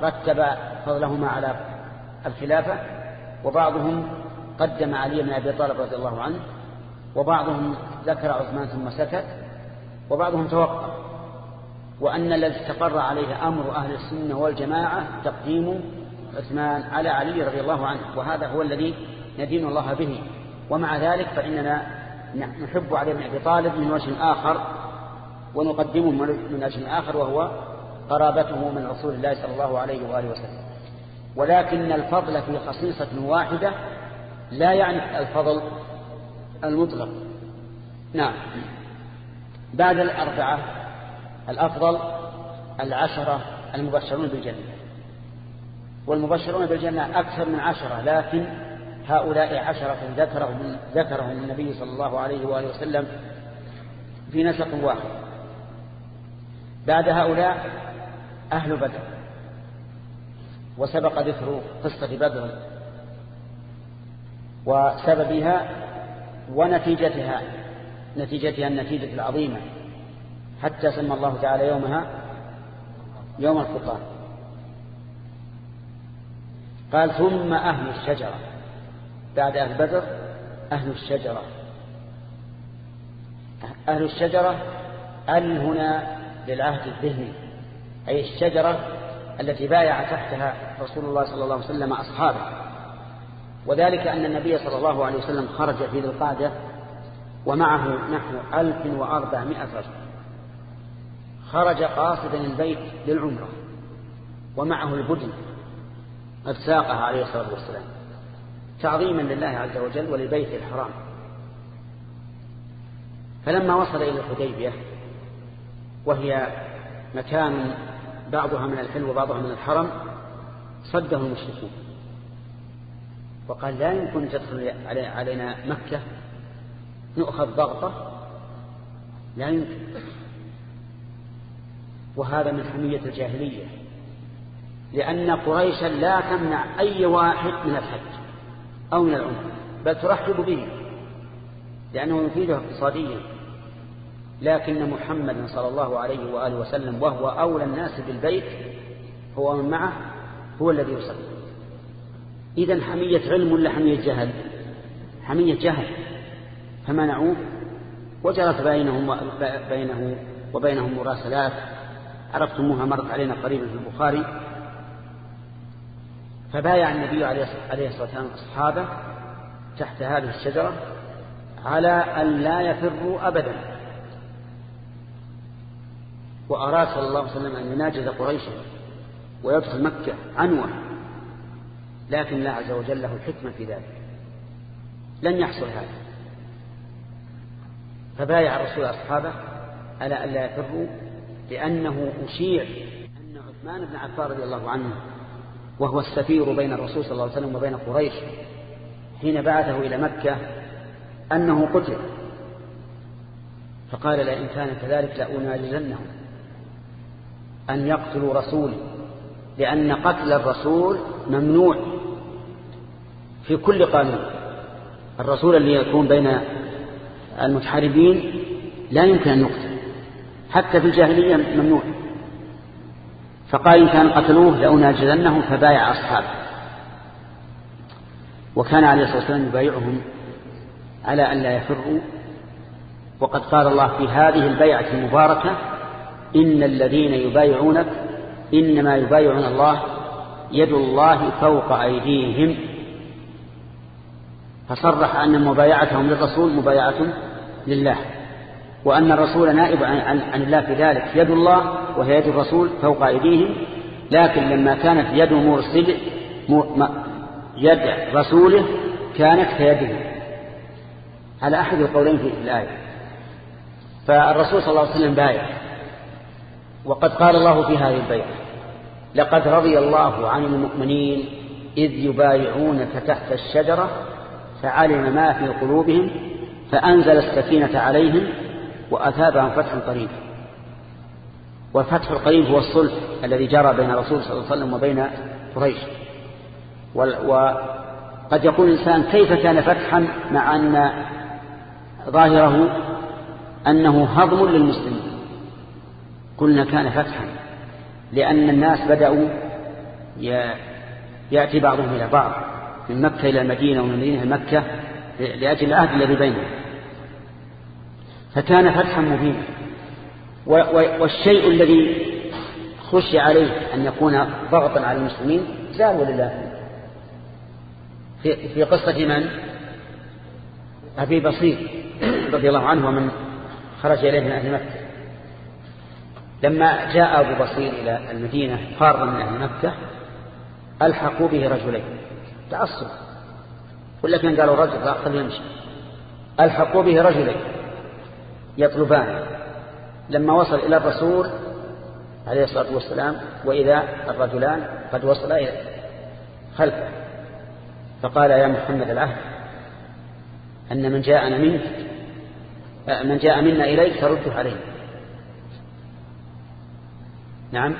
رتب فضلهما على الخلافة وبعضهم قدم علي بن أبي طالب رضي الله عنه وبعضهم ذكر عثمان ثم سكت وبعضهم توقف. وأن الذي استقر عليه أمر أهل السنة والجماعة تقديم عثمان على علي رضي الله عنه وهذا هو الذي ندين الله به. ومع ذلك فإننا نحب علي بن أبي طالب من وجه آخر ونقدمه من أجل آخر وهو قرابته من رسول الله صلى الله عليه وآله وسلم. ولكن الفضل في خصيصة واحدة لا يعني الفضل المطلق. نعم. بعد الأربعة الأفضل العشرة المبشرون بالجنة. والمبشرون بالجنة أكثر من عشرة لكن هؤلاء عشرة ذكرهم, ذكرهم النبي صلى الله عليه وآله وسلم في نسق واحد. بعد هؤلاء أهل بدر. وسبق ذكر قصة بدر وسببها ونتيجتها نتيجتها النتيجة العظيمة حتى سمى الله تعالى يومها يوم الفرقان قال ثم أهل الشجرة. بعد أهل بدر أهل الشجرة. أهل الشجرة أل هنا للعهد الذهني أي الشجرة التي بايع تحتها رسول الله صلى الله عليه وسلم أصحابه. وذلك أن النبي صلى الله عليه وسلم خرج في ذي القعدة ومعه نحو ألف وأربعمائة رجل. خرج قاصدا البيت للعمرة ومعه البدن قد ساقها عليه الصلاة والسلام تعظيما لله عز وجل وللبيت الحرام. فلما وصل إلى الحديبية وهي مكان بعضها من الحل وبعضها من الحرم صده المشركون. وقال لا يمكن تدخل علينا مكة نؤخذ ضغطة. لا يمكن. وهذا من حمية الجاهلية. لأن قريشا لا تمنع أي واحد من الحج أو من العمر بل ترحب به لأنه يفيده اقتصاديا. لكن محمد صلى الله عليه وآله وسلم وهو أولى الناس بالبيت هو من معه هو الذي يصلي. إذا حمية علم ولا حمية جهل؟ حمية جهل. فمنعوه وجرت بينهم بينه وبينهم مراسلات. عرفتموها مرت علينا قريبا في البخاري. فبايع النبي عليه الصلاة والسلام أصحابه تحت هذه الشجرة على أن لا يفروا أبدا. وأراد صلى الله عليه وسلم أن يناجز قريشا ويدخل مكة عنوة لكن الله عز وجل له الحكمة في ذلك. لن يحصل هذا. فبايع الرسول أصحابه على ألا يفروا لأنه أشيع أن عثمان بن عفان رضي الله عنه وهو السفير بين الرسول صلى الله عليه وسلم وبين قريش حين بعثه إلى مكة أنه قتل. فقال لئن كان كذلك لأناجزنهم. أن يقتلوا رسولي لأن قتل الرسول ممنوع في كل قانون. الرسول اللي يكون بين المتحاربين لا يمكن أن يقتل حتى في الجاهلية ممنوع. فقال إن كان قتلوه لأناجزنهم فبايع أصحابه. وكان عليه الصلاة والسلام يبايعهم على أن لا يفروا. وقد قال الله في هذه البيعة المباركة إن الذين يبايعونك إنما يبايعون الله يد الله فوق أيديهم. فصرح أن مبايعتهم للرسول مبايعة لله وأن الرسول نائب عن, الله في ذلك. يد الله وهي يد الرسول فوق أيديهم لكن لما كانت يد مرسل يد رسوله كانت كيده. على أحد القولين في الآية؟ فالرسول صلى الله عليه وسلم بايع. وقد قال الله في هذه البيعة لقد رضي الله عن المؤمنين إذ يبايعونك تحت الشجرة فعلم ما في قلوبهم فأنزل السكينة عليهم وأثابهم فتحا قريبا والفتح القريب هو الصلح الذي جرى بين الرسول صلى الله عليه وسلم وبين قريش. وقد يقول الإنسان كيف كان فتحا مع أن ظاهره أنه هضم للمسلمين؟ قلنا كان فتحا لأن الناس بدأوا يأتي بعضهم إلى بعض من مكة إلى المدينة ومن المدينة إلى مكة لأجل العهد الذي بينهم. فكان فتحا مبينا. والشيء الذي خشي عليه أن يكون ضغطا على المسلمين زال ولله في, في قصة من؟ أبي بصير رضي الله عنه ومن خرج إليه من أهل مكة. لما جاء أبو بصير إلى المدينة فارا من أهل مكة ألحقوا به رجلين تعصب. ولا كان قالوا رجل خليه يمشي. ألحقوا به رجلين يطلبان. لما وصل إلى الرسول عليه الصلاة والسلام وإذا الرجلان قد وصلا إلى خلفه فقال يا محمد العهد أن من جاءنا منك من جاء منا إليك ترده عليه نعم.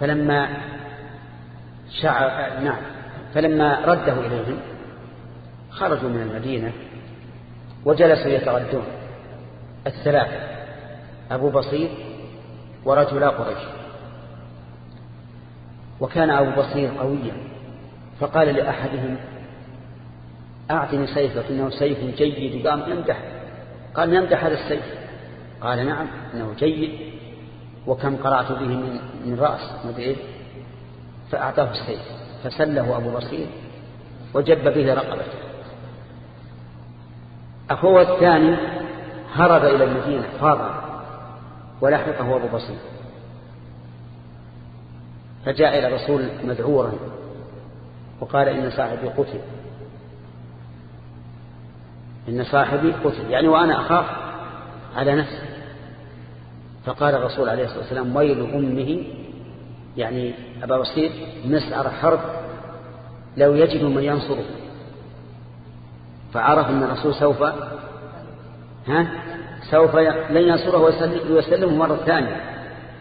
فلما شعر نعم. فلما رده إليهم خرجوا من المدينة وجلسوا يتغدون. الثلاثة أبو بصير ورجلا قريش. وكان أبو بصير قويا فقال لأحدهم أعطني سيفك إنه سيف جيد. قام يمدح قال يمدح هذا السيف. قال نعم إنه جيد. وكم قرأت به من, من رأس مدري فأعطاه السيف فسله أبو بصير وجب به رقبته. أخوه الثاني هرب إلى المدينة فاضا ولحقه أبو بصير. فجاء إلى الرسول مذعورا وقال إن صاحبي قتل. إن صاحبي قتل يعني وأنا أخاف على نفسي. فقال الرسول عليه الصلاة والسلام ويل أمه يعني أبا بصير مسعر حرب لو يجد من ينصره. فعرف أن الرسول سوف ها سوف لن ينصره ويسلمه مرة ثانية.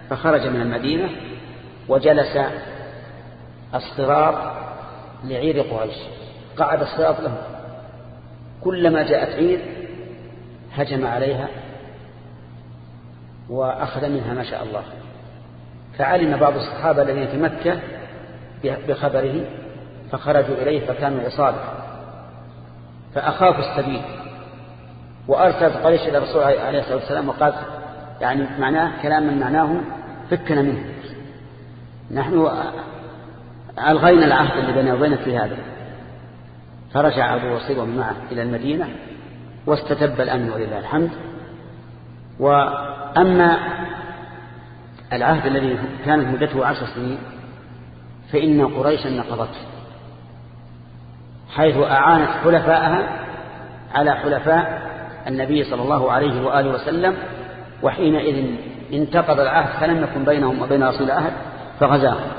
فخرج من المدينة وجلس الصراط لعير قريش. قعد الصراط له كلما جاءت عير هجم عليها وأخذ منها ما شاء الله. فعلم بعض الصحابة الذين في مكة بخبره فخرجوا إليه فكانوا عصابة. فأخافوا السبيل وأرسلت قريش إلى الرسول عليه الصلاة والسلام وقال يعني معناه كلاما معناه فكنا منه. نحن ألغينا العهد اللي بيننا وبينك في هذا. فرجع أبو ومن معه إلى المدينة واستتب الأمن ولله الحمد وأما العهد الذي كانت مدته عشر سنين فإن قريشا نقضته حيث أعانت حلفاءها على حلفاء النبي صلى الله عليه وآله وسلم وحينئذ انتقض العهد فلم يكن بينهم وبين رسول عهد فغزاهم.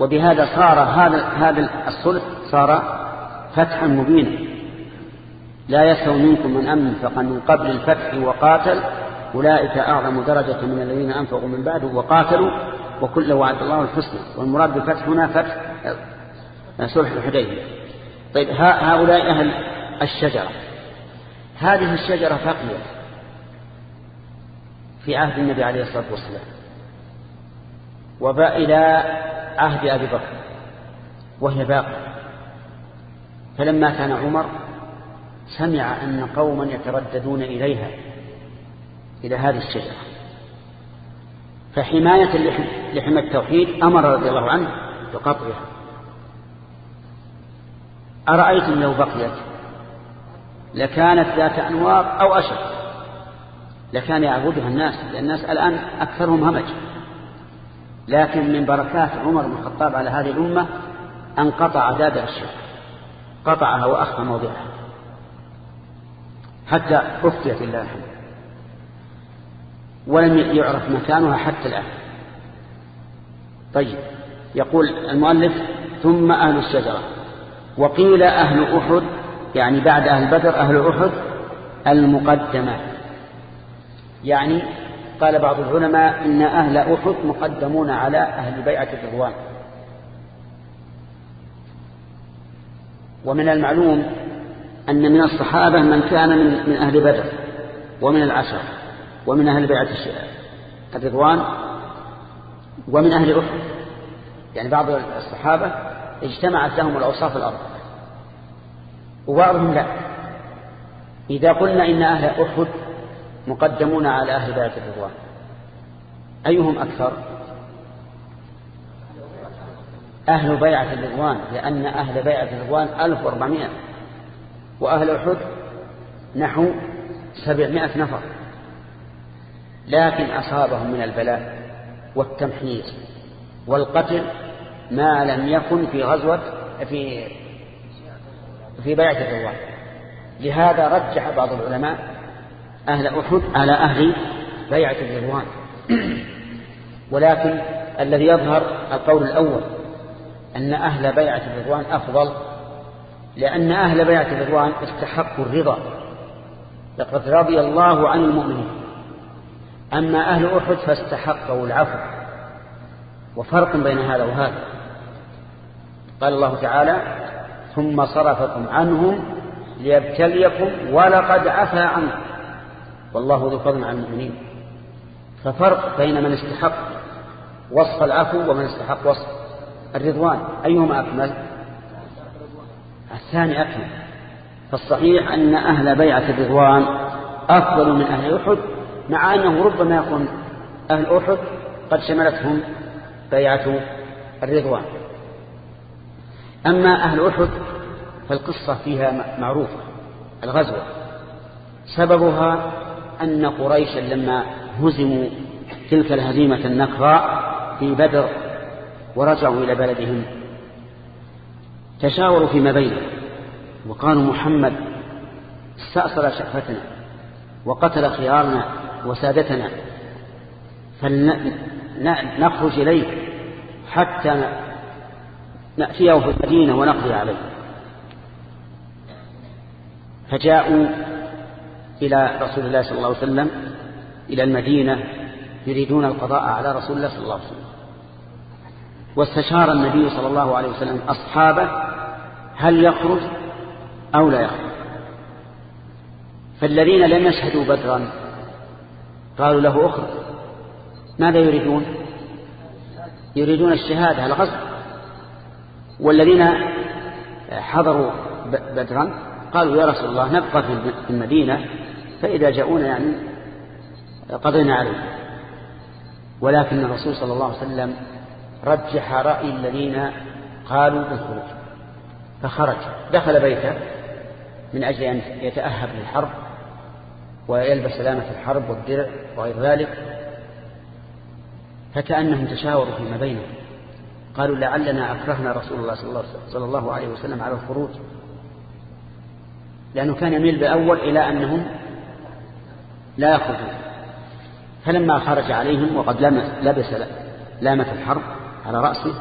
وبهذا صار هذا هذا الصلح صار فتحا مبينا. لا يسهو منكم من أنفق من قبل الفتح وقاتل أولئك أعظم درجة من الذين أنفقوا من بعد وقاتلوا وكل وعد الله الحسنى. والمراد بالفتح هنا فتح صلح الحديبية. طيب هؤلاء أهل الشجرة. هذه الشجرة بقيت في عهد النبي عليه الصلاة والسلام وباء إلى عهد أبي بكر وهي باقية. فلما كان عمر سمع أن قوما يترددون إليها إلى هذه الشجرة. فحماية لحمى التوحيد أمر رضي الله عنه بقطعها. أرأيتم لو بقيت؟ لكانت ذات أنوار أو أشد. لكان يعبدها الناس لأن الناس الآن أكثرهم همج. لكن من بركات عمر بن الخطاب على هذه الأمة أن قطع دابر الشرك قطعها وأخفى موضعها. حتى أفتيت الله الحمد ولم يعرف مكانها حتى الآن. طيب يقول المؤلف ثم أهل الشجرة. وقيل أهل أحد يعني بعد أهل بدر أهل أحد المقدمة. يعني قال بعض العلماء إن أهل أحد مقدمون على أهل بيعة الرضوان. ومن المعلوم أن من الصحابة من كان من, من أهل بدر ومن العشر ومن أهل بيعة الرضوان ومن أهل أحد. يعني بعض الصحابة اجتمعت لهم الأوصاف الأرض وبعضهم لا. إذا قلنا إن أهل أحد مقدمون على أهل بيعة الرضوان أيهم أكثر؟ أهل بيعة الرضوان لأن أهل بيعة الرضوان 1400 وأهل أحد نحو 700 نفر. لكن أصابهم من البلاء والتمحيص والقتل ما لم يكن في غزوة في في بيعة الرضوان لهذا رجح بعض العلماء أهل أحد على أهل بيعة الرضوان ولكن الذي يظهر القول الأول أن أهل بيعة الرضوان أفضل لأن أهل بيعة الرضوان استحقوا الرضا. لقد رضي الله عن المؤمنين. أما أهل أحد فاستحقوا العفو وفرق بين هذا وهذا. قال الله تعالى ثم صرفكم عنهم ليبتليكم ولقد عفى عنكم. والله ذو فضل على المؤمنين. ففرق بين من استحق وصف العفو ومن استحق وصف الرضوان. أيهما أكمل؟ الثاني أكمل. فالصحيح أن أهل بيعة الرضوان أفضل من أهل أحد مع أنه ربما يكون أهل أحد قد شملتهم بيعة الرضوان. أما أهل أحد فالقصة فيها معروفة الغزوة. سببها أن قريشا لما هزموا تلك الهزيمة النكراء في بدر ورجعوا إلى بلدهم تشاوروا فيما بينهم وقالوا محمد استأصل شأفتنا وقتل خيارنا وسادتنا. فلنخرج إليه حتى نأتيه في المدينة ونقضي عليه. فجاءوا إلى رسول الله صلى الله عليه وسلم إلى المدينة يريدون القضاء على رسول الله صلى الله عليه وسلم. واستشار النبي صلى الله عليه وسلم أصحابه هل يخرج أو لا يخرج. فالذين لم يشهدوا بدرا قالوا له أخرج ماذا يريدون؟ يريدون الشهادة على غصب والذين حضروا بدرا قالوا يا رسول الله نبقى في المدينة فإذا جاءونا يعني قضينا عليه. ولكن الرسول صلى الله عليه وسلم رجح رأي الذين قالوا بالخروج فخرج. دخل بيته من أجل أن يتأهب للحرب. ويلبس سلامة الحرب والدرع وغير ذلك فكأنهم تشاوروا فيما بينهم. قالوا لعلنا أكرهنا رسول الله صلى الله عليه وسلم على الخروج لأنه كان يميل بأول إلى أنهم لا يخرجون. فلما خرج عليهم وقد لبس لامة الحرب على رأسه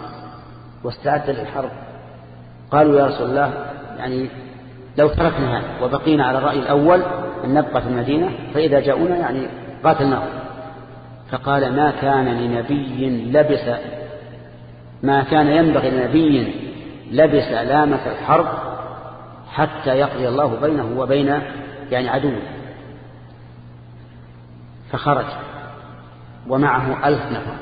واستعد للحرب قالوا يا رسول الله يعني لو تركنا هذا وبقينا على الرأي الأول أن نبقى في المدينة فإذا جاءونا يعني قاتلناهم فقال ما كان لنبي لبس ما كان ينبغي لنبي لبس لامة الحرب حتى يقضي الله بينه وبين يعني عدوه. فخرج ومعه ألف نفر.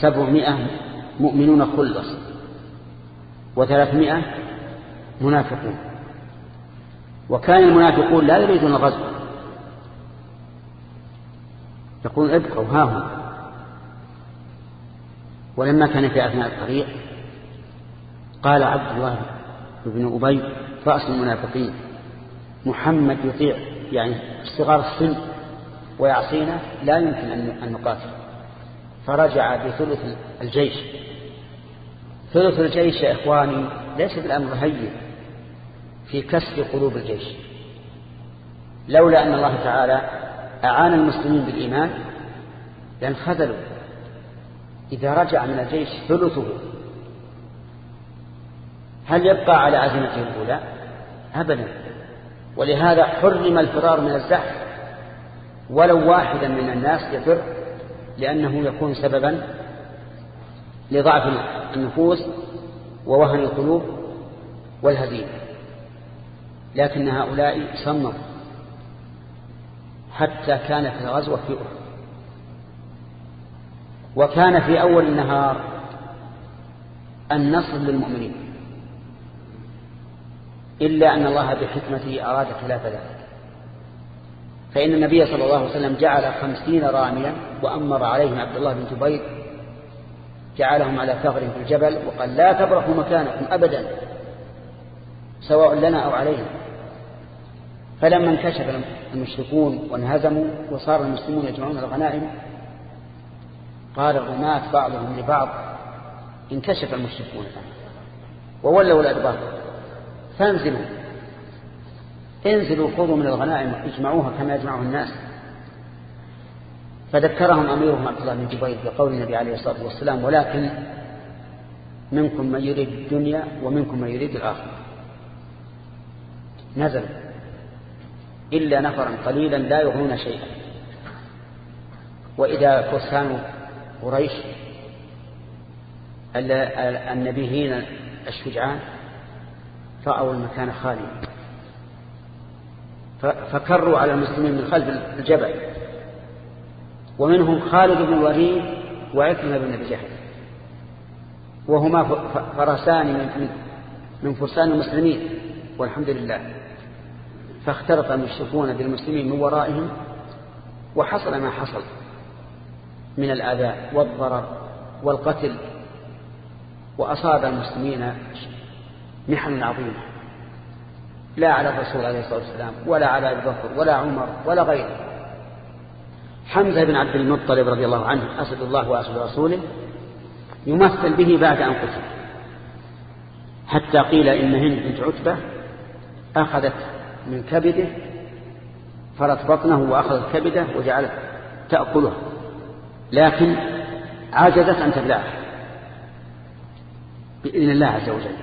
سبعمائة مؤمنون خلص وثلاثمائة منافقون وكان المنافقون لا يريدون الغزو. يقول ابقوا ها هم. ولما كان في أثناء الطريق قال عبد الله بن أبي رأس المنافقين محمد يطيع يعني صغار السن ويعصينا لا يمكن أن نقاتل. فرجع بثلث الجيش. ثلث الجيش يا إخواني ليس بالأمر هين في كسر قلوب الجيش. لولا أن الله تعالى أعان المسلمين بالإيمان لانخذلوا إذا رجع من الجيش ثلثه. هل يبقى على عزيمته الأولى؟ أبدا. ولهذا حرم الفرار من الزحف ولو واحدا من الناس يفر لأنه يكون سببا لضعف النفوس ووهن القلوب والهزيمة لكن هؤلاء صمموا حتى كانت الغزوة في أحد. وكان في أول النهار النصر للمؤمنين. إلا أن الله بحكمته أراد خلاف ذلك. فإن النبي صلى الله عليه وسلم جعل خمسين راميا وأمر عليهم عبد الله بن جبير جعلهم على ثغر في الجبل وقال لا تبرحوا مكانكم أبدا سواء لنا أو علينا فلما انكشف المشركون وانهزموا وصار المسلمون يجمعون الغنائم قال الرماة بعضهم لبعض انكشف المشركون. وولوا الأدبار. فانزلوا. انزلوا خذوا من الغنائم اجمعوها كما يجمعها الناس. فذكرهم أميرهم عبد الله بن جبير بقول النبي عليه الصلاة والسلام ولكن منكم من يريد الدنيا ومنكم من يريد الآخرة. نزل. إلا نفرا قليلا لا يغنون شيئا. وإذا فرسان قريش النبيين الشجعان رأوا المكان خاليا. فكروا على المسلمين من خلف الجبل. ومنهم خالد بن الوليد وعكرمة بن أبي جهل. وهما فرسان من من فرسان المسلمين والحمد لله. فاختلط المشركون بالمسلمين من ورائهم وحصل ما حصل من الآذاء والضرر والقتل وأصاب المسلمين محن عظيمة لا على الرسول عليه الصلاة والسلام ولا على أبي بكر ولا عمر ولا غيره. حمزة بن عبد المطلب رضي الله عنه أسد الله وأسد رسوله يمثل به بعد أن قتل. حتى قيل إن هند بنت عتبة أخذت من كبده فرت بطنه وأخذت كبده وجعلت تأكلها لكن عجزت أن تبلعها بإذن الله عز وجل.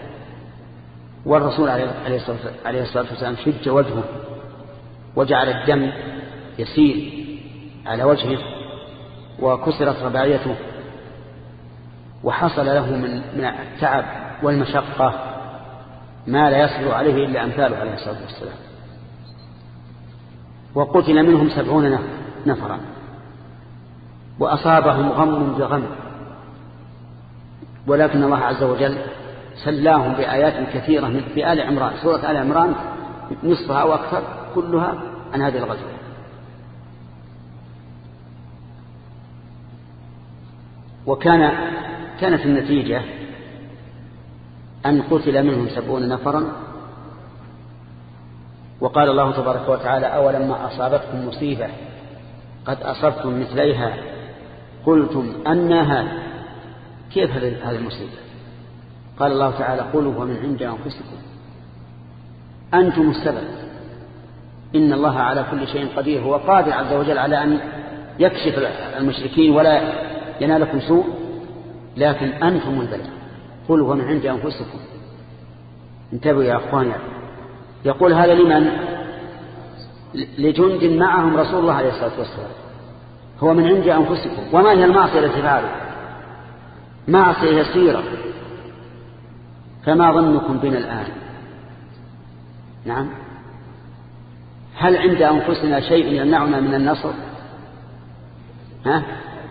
والرسول عليه الصلاة والسلام شج وجهه وجعل الدم يسير. على وجهه وكسرت رباعيته وحصل له من من التعب والمشقة ما لا يصبر عليه إلا أمثاله عليه الصلاة والسلام. وقتل منهم سبعون نفرا. وأصابهم غم بغم. ولكن الله عز وجل سلاهم بآيات كثيرة في آل عمران. سورة آل عمران نصفها أو أكثر كلها عن هذه الغزوة. وكان كانت النتيجة أن قتل منهم سبعون نفرا. وقال الله تبارك وتعالى أولما أصابتكم مصيبة قد أصبتم مثليها قلتم أن هذا كيف هذه المصيبة؟ قال الله تعالى قلوا ومن عند أنفسكم. أنتم السبب. إن الله على كل شيء قدير. هو قادر عز وجل على أن يكشف المشركين ولا ينالكم سوء لكن أنتم البلد قلوا ومن عند أنفسكم. انتبهوا يا أخواني يقول هذا لمن؟ لجند معهم رسول الله عليه الصلاة والسلام. هو من عند أنفسكم. وما هي المعصية التي فعلوا معصية يسيرة. فما ظنكم بنا الآن؟ نعم. هل عند أنفسنا شيء يمنعنا من النصر؟ ها؟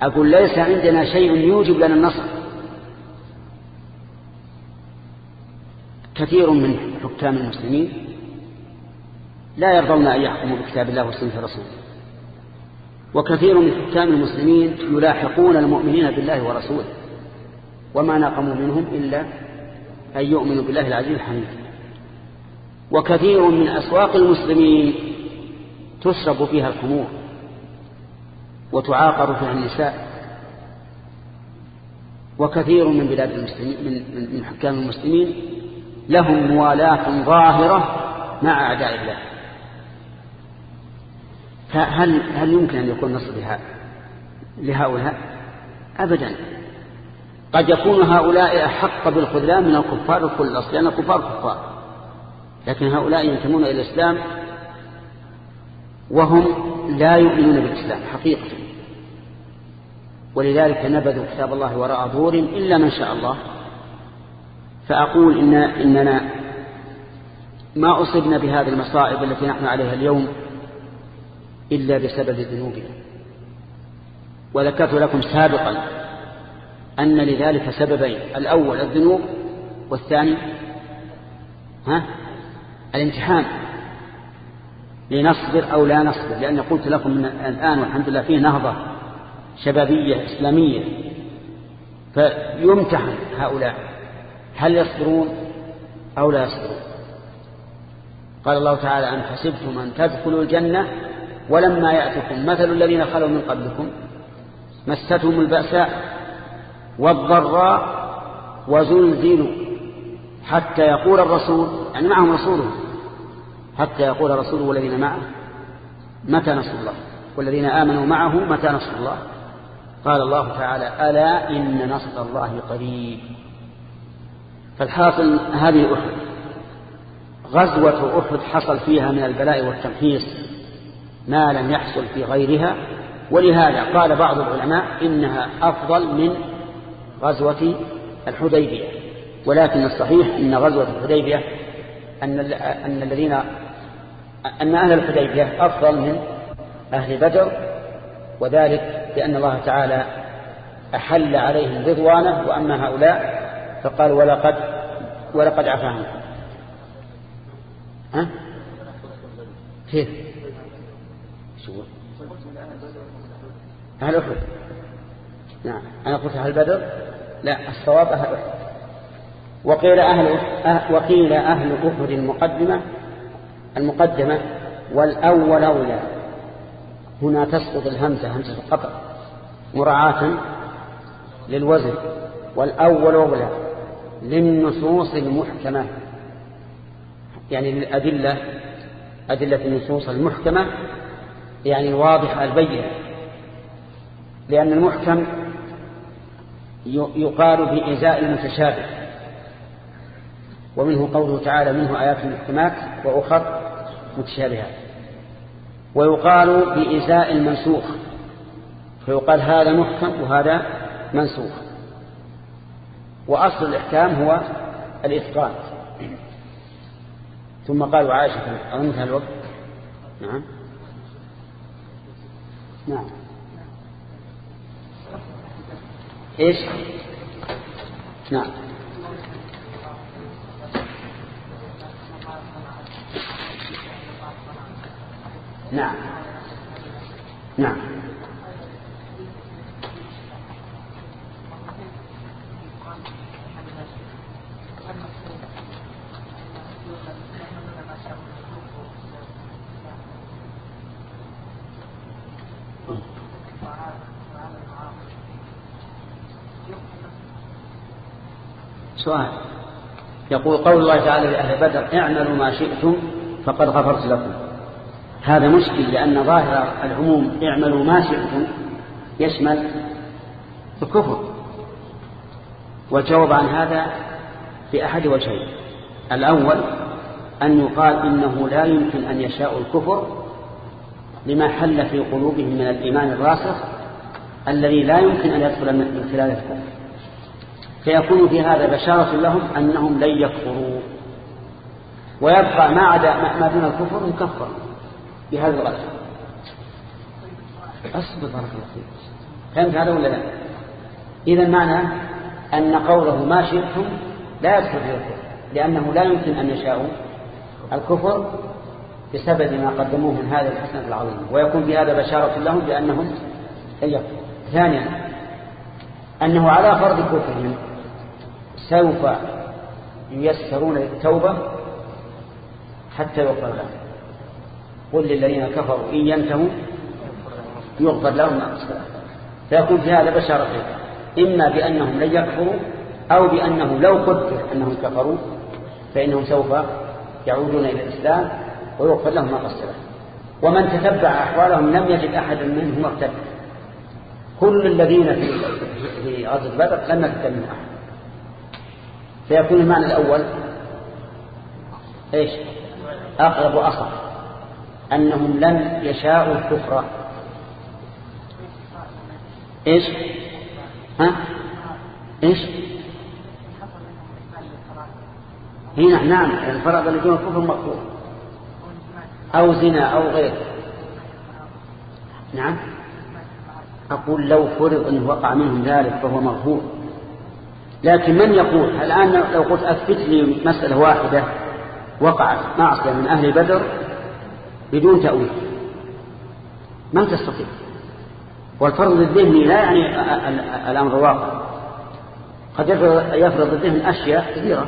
أقول ليس عندنا شيء يوجب لنا النصر. كثير من حكام المسلمين لا يرضون أن يحكموا بكتاب الله وسنة رسوله. وكثير من حكام المسلمين يلاحقون المؤمنين بالله ورسوله وما نقموا منهم إلا أن يؤمنوا بالله العزيز الحميد. وكثير من أسواق المسلمين تشرب فيها الخمور وتعاقر فيها النساء. وكثير من بلاد المسلمين من, من حكام المسلمين لهم موالاة ظاهرة مع أعداء الله. فهل هل يمكن أن يكون نصر لهؤلاء؟ أبدا. قد يكون هؤلاء أحق بالخذلان من الكفار الأصل لأن الكفار كفار. لكن هؤلاء ينتمون إلى الإسلام وهم لا يؤمنون بالإسلام حقيقة. ولذلك نبذوا كتاب الله وراء ظهور إلا من شاء الله. فأقول إن إننا ما أصبنا بهذه المصائب التي نحن عليها اليوم إلا بسبب ذنوبنا. وذكرت لكم سابقا أن لذلك سببين الأول الذنوب والثاني ها؟ الامتحان. لنصبر أو لا نصبر لأن قلت لكم الآن والحمد لله فيه نهضة. شبابية إسلامية فيمتحن هؤلاء هل يصبرون أو لا يصبرون؟ قال الله تعالى أن حسبتم أن تدخلوا الجنة ولما يأتكم مثل الذين خلوا من قبلكم؟ مستهم البأساء والضراء وزلزلوا حتى يقول الرسول يعني معهم رسوله حتى يقول الرسول والذين معه متى نصر الله؟ والذين آمنوا معه متى نصر الله؟ قال الله تعالى ألا إن نصر الله قريب. فالحاصل هذه أحد. غزوة أحد حصل فيها من البلاء والتمحيص ما لم يحصل في غيرها. ولهذا قال بعض العلماء إنها أفضل من غزوة الحديبية. ولكن الصحيح إن غزوة الحديبية أن, أن الذين أن أهل الحديبية أفضل من أهل بدر. وذلك لأن الله تعالى أحل عليهم رضوانه وأما هؤلاء فقال ولقد ولقد عفا عنكم ها؟ كيف؟ شو أهل أحد. نعم. أنا قلت أهل بدر؟ لا الصواب أهل أحد. وقيل أهل أه وقيل أهل أحد المقدمة المقدمة والأول أولى. هنا تسقط الهمزة همزة القطع مراعاة للوزن والأول أولى للنصوص المحكمة يعني للأدلة أدلة النصوص المحكمة يعني الواضحة البينة لأن المحكم يقال بإزاء المتشابه ومنه قوله تعالى منه آيات محكمات وأخر متشابهات. ويقال بإزاء المنسوخ. فيقال هذا محكم وهذا منسوخ. وأصل الإحكام هو الإتقان. ثم قال عائشة أو الوقت. نعم. نعم. إيش؟ نعم. نعم. نعم. سؤال. يقول قول الله تعالى لأهل بدر اعملوا ما شئتم فقد غفرت لكم. هذا مشكل لأن ظاهر العموم اعملوا ما شئتم يشمل الكفر. والجواب عن هذا بأحد وجهين. الأول أن يقال إنه لا يمكن أن يشاء الكفر لما حل في قلوبهم من الإيمان الراسخ الذي لا يمكن أن يدخل من خلال الكفر. فيكون في هذا بشارة لهم أنهم لن يكفروا. ويبقى ما عدا ما دون الكفر مكفر بهذا الغلط أصبر بارك الله فيك. فهمت هذا ولا لا؟ إذا معنى أن قوله ما شئتم لا يدخل في الكفر لأنه لا يمكن أن يشاءوا الكفر بسبب ما قدموه من هذه الحسنة العظيمة ويكون في هذا بشارة لهم بأنهم يكفروا. ثانيا أنه على فرض كفرهم سوف ييسرون للتوبة حتى يغفر لهم قل للذين كفروا إن ينتهوا يغفر لهم ما فيكون في هذا بشارة إما بأنهم لن يكفروا أو بأنه لو قدر أنهم كفروا فإنهم سوف يعودون إلى الإسلام ويغفر لهم ما قصر ومن تتبع أحوالهم لم يجد أحدا منهم مرتد كل الذين في في غزوة بدر لم يرتد من أحد. فيكون المعنى الأول إيش؟ أقرب وأصح. أنهم لم يشاءوا الكفر. إيش؟ ها؟ إيش؟ هنا نعم الفرض اللي دون الكفر مقبول أو زنا أو غير. نعم. أقول لو فرض أنه وقع منهم ذلك فهو مغفور. لكن من يقول؟ الآن لو قلت أثبت لي مسألة واحدة وقعت معصية من أهل بدر بدون تأويل. ما تستطيع. والفرض الذهني لا يعني الأمر واقع. قد يفرض الذهن أشياء كثيرة.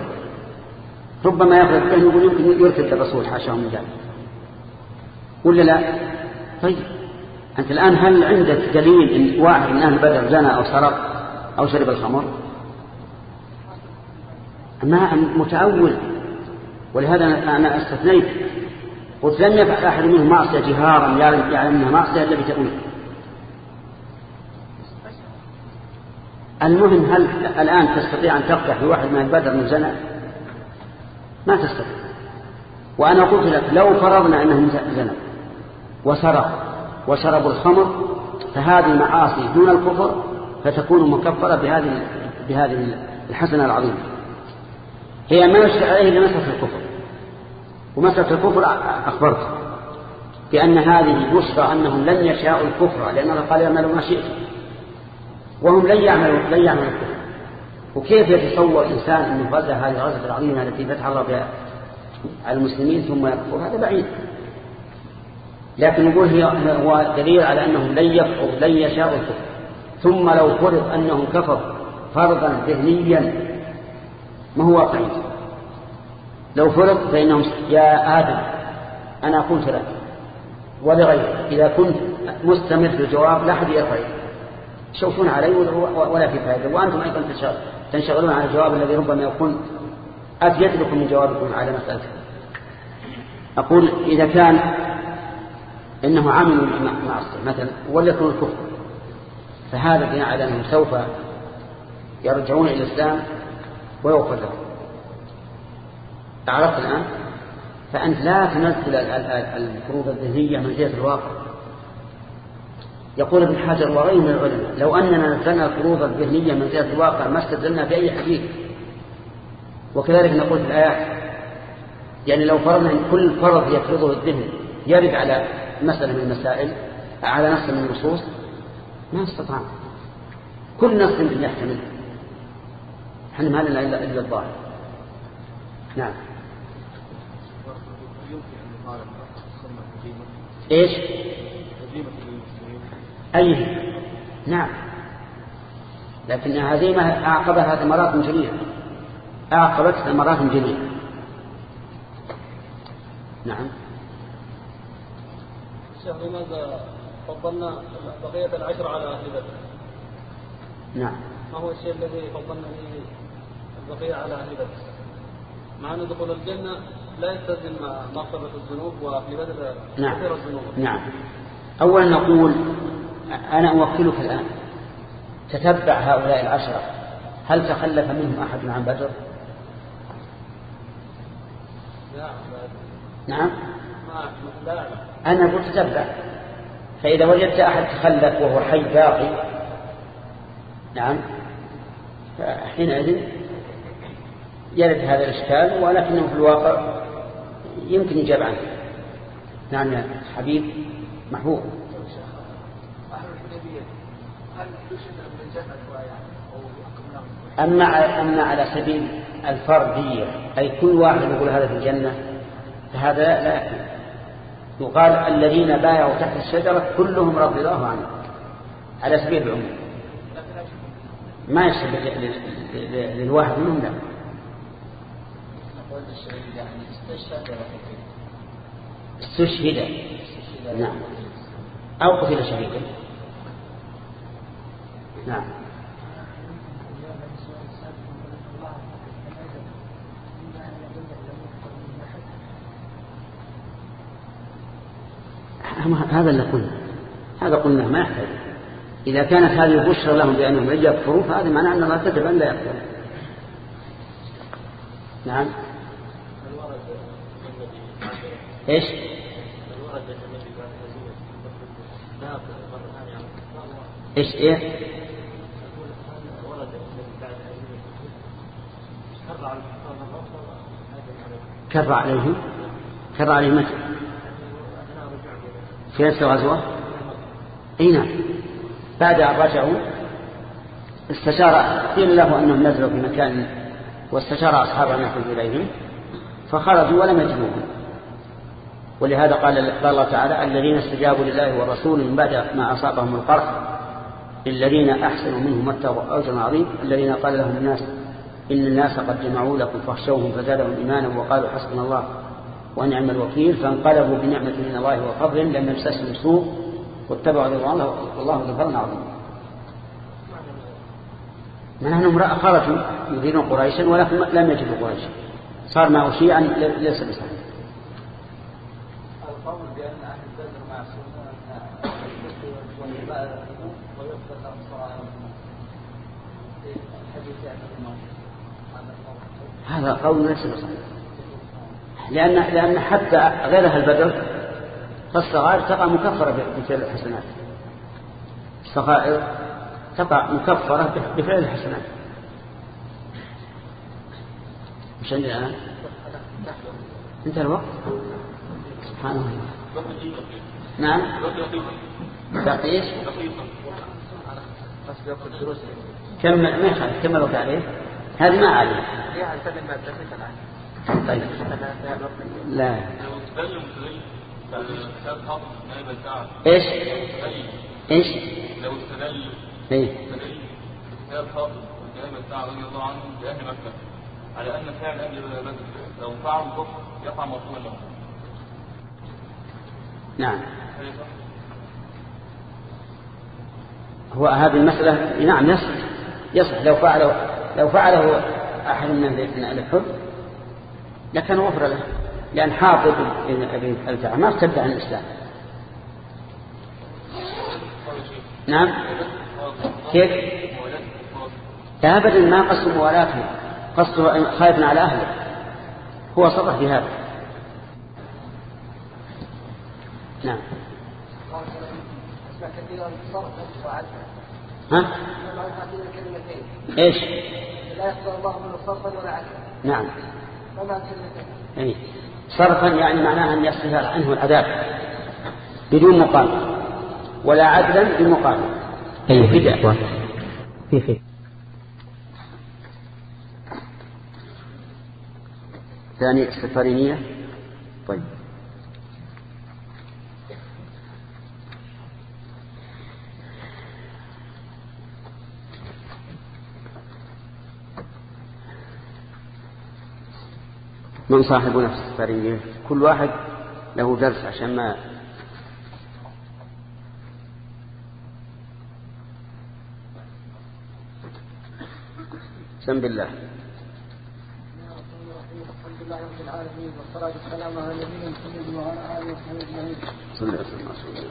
ربما يفرض الذهن يقول يمكن يرتد الرسول حاشاه من ذلك ولا لا؟ طيب. أنت الآن هل عندك دليل إن واحد من أهل بدر زنى أو سرق أو شرب الخمر؟ ما متأول. ولهذا أنا استثنيت قلت لم يفعل أحد منهم معصية جهارا يعلم أنها معصية إلا بتأويل المهم هل الآن تستطيع أن تقطع في واحد من البدر من زنا ما تستطيع. وأنا قلت لك لو فرضنا أنهم زنا وسرق وشربوا الخمر فهذه المعاصي دون الكفر فتكون مكفرة بهذه بهذه الحسنة العظيمة. هي ما يشتغل عليه لمسألة الكفر. ومسألة الكفر أخبرت بأن هذه بشرى أنهم لن يشاءوا الكفر لأن الله قال يعملوا ما شئت وهم لن يعملوا لن يعملوا الكفر. وكيف يتصور إنسان أن يغزى هذه الغزة العظيمة التي فتح الله بها على المسلمين ثم يكفر؟ هذا بعيد. لكن نقول هي هو دليل على أنهم لن يكفروا لن يشاءوا الكفر. ثم لو فرض أنهم كفروا فرضا ذهنيا ما هو واقعي؟ لو فرض فإنهم يا آدم أنا قلت لك ولغيرك إذا كنت مستمر في الجواب لا أحد يرفع تشوفون علي ولا في فائدة. وأنتم أيضا تنشغلون على الجواب الذي ربما يكون أفيد لكم من جوابكم على مسألة أقول إذا كان إنه عمل معصية مثلا وليكن الكفر فهذا بناء على أنهم سوف يرجعون إلى الإسلام ويغفر لهم. عرفت الآن؟ فأنت لا تنزل الفروض الذهنية من جهة الواقع. يقول ابن حجر وغيره من العلماء لو أننا نزلنا الفروض الذهنية من جهة الواقع ما استدلنا بأي حديث. وكذلك نقول في الآيات يعني لو فرضنا أن كل فرض يفرضه الذهن يرد على مسألة من المسائل على نص من النصوص ما استطاع كل نص يحتمل. إحنا ما لنا إلا الظاهر. نعم. إيش؟ اي نعم. لكن هزيمة أعقبها ثمرات جميلة. أعقبت ثمرات جميلة. نعم. شيخ لماذا فضلنا بقية العشر على أهل بدر؟ نعم. ما هو الشيء الذي فضلنا به البقية على أهل بدر؟ مع أن دخول الجنة لا مغفرة الذنوب وفي بدر نعم. كثير الذنوب. نعم. أولا نقول أنا أوكلك الآن. تتبع هؤلاء العشرة. هل تخلف منهم أحد عن بدر؟ نعم. لا أنا أقول تتبع. فإذا وجدت أحد تخلف وهو حي باقي نعم فحينئذ يرد هذا الإشكال ولكنه في الواقع يمكن يجاب عنه. نعم يا حبيب محبوب. أما أما على سبيل الفردية أي كل واحد يقول هذا في الجنة فهذا لا يكون يقال الذين بايعوا تحت الشجرة كلهم رضي الله عنهم على سبيل العموم. ما يشبه للواحد منهم لا. استشهد نعم. أو قتل شهيدا. نعم. هذا اللي قلنا. هذا قلنا ما يحتاج. إذا كانت هذه بشرى لهم بأنهم يكفروا فهذا معناه أن الله كتب أن لا يكفروا نعم. إيش؟ إيش إيه؟ كر عليه. كر عليه متى؟ في نفس الغزوة؟ إي نعم. بعد أن رجعوا استشار قيل له أنهم نزلوا في مكان واستشار اصحاب ان يخرجوا إليهم فخرجوا ولم يجدوهم. ولهذا قال الله تعالى الذين استجابوا لله والرسول من بعد ما أصابهم القرح للذين أحسنوا منهم واتقوا أجر عظيم الذين قال لهم الناس إن الناس قد جمعوا لكم فاخشوهم فزادهم إيمانا وقالوا حسبنا الله ونعم الوكيل فانقلبوا بنعمة من الله وفضل لم يمسسهم سوء واتبعوا رضوان الله والله ذو فضل عظيم. من أنهم خرجوا يريدون قريشا ولكن لم يجدوا قريشا. صار معه شيئا ليس بصحيح القول بأن أهل بدر معصومون والعبادة ويغفر لهم صغائر الحديث هذا قول ليس بصحيح لأن لأن حتى غير أهل بدر فالصغائر تقع مكفرة بفعل الحسنات. الصغائر تقع مكفرة بفعل الحسنات. مش عندي الآن؟ انتهى الوقت. سبحان الله. نعم. دقيق كم ما يخالف كم الوقت عليه. هذه ما عليه طيب. لا. إيش؟ إيش؟ لو استدل إيه. حافظ والكلام بتاع رضي الله عنه بأهل مكة على أن فعل أهل بدر لو فعلوا كفر يقع مطلوبا لهم نعم؟ هو هذه المسألة نعم يصح. يصح. لو فعله لو فعله أحد من الحب لكان غفر له لأن حافظ بن الجعفر ما ارتد عن الإسلام. نعم. كيف؟ لا أبدا ما قصد موالاتهم قصده خايف على أهله. هو صرح بهذا. نعم. ها؟ إيش؟ لا يقبل الله منه صرفا ولا عدلا. نعم. كلمتين أي صرفا يعني معناها أن يصرف عنه العذاب. بدون مقابل. ولا عدلا بمقابل أي فداء في خير. ثاني السفرينية طيب. من صاحب نفس السفرينية كل واحد له درس عشان ما سم بالله الحمد لله رب العالمين والصلاة والسلام على نبينا محمد وعلى آله وصحبه أجمعين. صلى الله عليه وسلم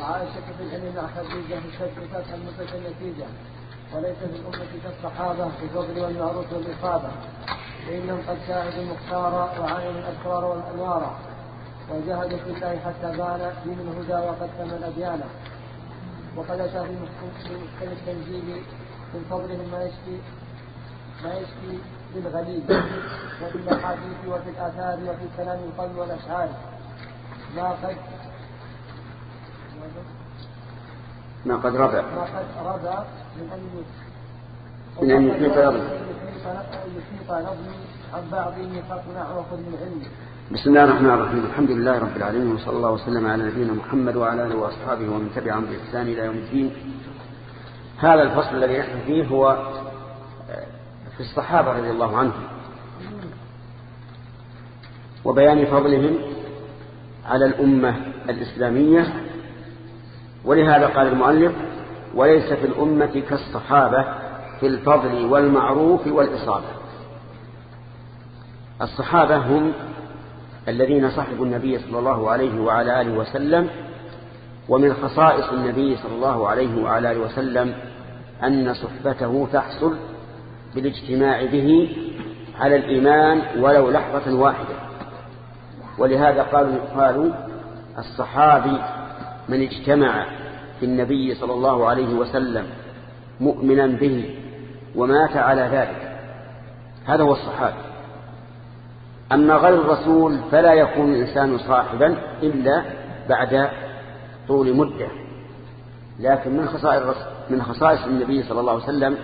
وعائشة في العلم شد فتح المدة النتيجة وليس في الأمة كالصحابة في الفضل والمعروف والإصابة فإنهم قد شاهدوا المختار وعاينوا الأسرار والأنوار وجاهدوا في الله حتى بان دين الهدى وقد تم الأديان. وقد أتى في محكم التنزيل من فضلهم ما يشفي ما يشفي بالغليل وفي الأحاديث وفي الآثار وفي كلام القلب والأشعار. ما قد ما قد ربع. ما قد ربى من أن من أن نظمي. بسم الله الرحمن الرحيم. الحمد لله رب العالمين وصلى الله وسلم على نبينا محمد وعلى آله وأصحابه ومن تبعهم بإحسان إلى يوم الدين. هذا الفصل الذي نحن فيه هو آه، في الصحابة رضي الله عنهم. وبيان فضلهم على الأمة الإسلامية. ولهذا قال المؤلف وليس في الأمة كالصحابة في الفضل والمعروف والإصابة. الصحابة هم الذين صحبوا النبي صلى الله عليه وعلى آله وسلم ومن خصائص النبي صلى الله عليه وعلى آله وسلم أن صحبته تحصل بالاجتماع به على الإيمان ولو لحظة واحدة. ولهذا قالوا قالوا الصحابي من اجتمع في النبي صلى الله عليه وسلم مؤمنا به ومات على ذلك. هذا هو الصحابي. أما غير الرسول فلا يكون الإنسان صاحبا إلا بعد طول مدة. لكن من خصائص من خصائص النبي صلى الله عليه وسلم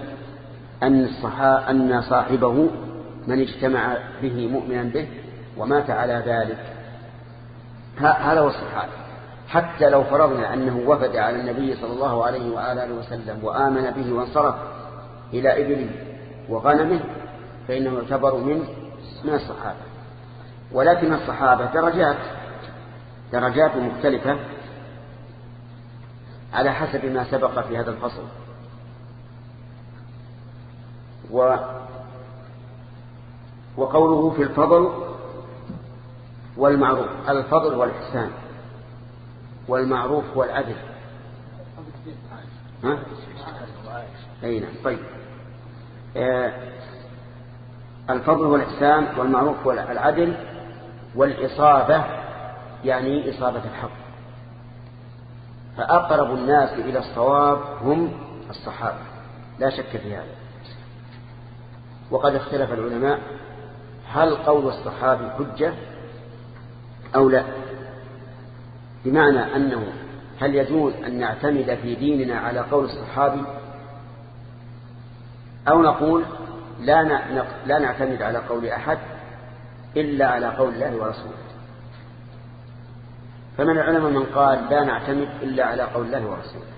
أن الصحا أن صاحبه من اجتمع به مؤمنا به ومات على ذلك. هذا هو الصحابي. حتى لو فرضنا أنه وفد على النبي صلى الله عليه وآله وسلم وآمن به وانصرف إلى إبله وغنمه فإنه يعتبر من من الصحابة. ولكن الصحابة درجات درجات مختلفة على حسب ما سبق في هذا الفصل. و وقوله في الفضل والمعروف الفضل والإحسان والمعروف والعدل. ها؟ أي نعم. طيب. آه الفضل والإحسان والمعروف والعدل والإصابة يعني إصابة الحق. فأقرب الناس إلى الصواب هم الصحابة. لا شك في هذا. وقد اختلف العلماء هل قول الصحابي حجة أو لا. بمعنى أنه هل يجوز أن نعتمد في ديننا على قول الصحابي أو نقول لا لا نعتمد على قول أحد إلا على قول الله ورسوله. فمن العلماء من قال لا نعتمد إلا على قول الله ورسوله.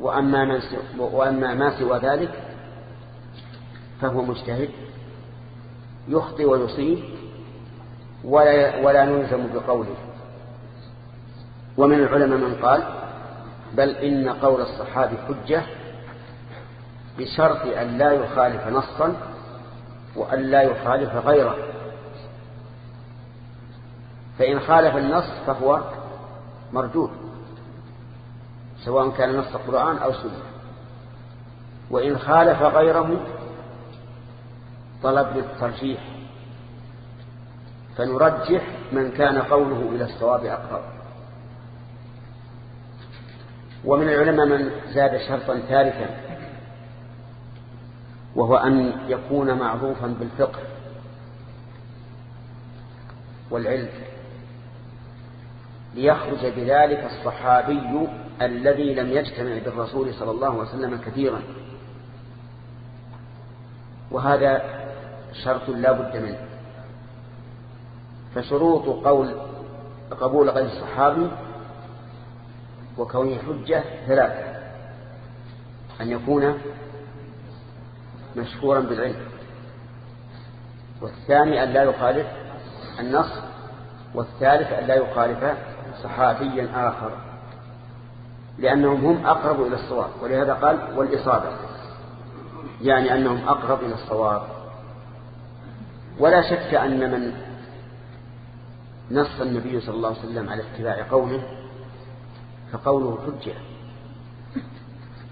وأما, من وأما ما سوى ذلك فهو مجتهد يخطي ويصيب ولا, ولا نلزم بقوله. ومن العلماء من قال بل إن قول الصحابي حجة بشرط أن لا يخالف نصا وأن لا يخالف غيره. فإن خالف النص فهو مردود سواء كان نص القرآن أو سنة وإن خالف غيره طلب للترجيح فنرجح من كان قوله إلى الصواب أقرب. ومن العلماء من زاد شرطا ثالثا وهو أن يكون معروفا بالفقه والعلم ليخرج بذلك الصحابي الذي لم يجتمع بالرسول صلى الله عليه وسلم كثيرا. وهذا شرط لا بد منه. فشروط قول قبول غير الصحابي وكونه حجة ثلاثة. أن يكون مشهورا بالعلم. والثاني أن لا يخالف النص والثالث أن لا يخالف صحابيا آخر. لأنهم هم أقرب إلى الصواب ولهذا قال والإصابة. يعني أنهم أقرب إلى الصواب. ولا شك أن من نص النبي صلى الله عليه وسلم على اتباع قوله فقوله حجة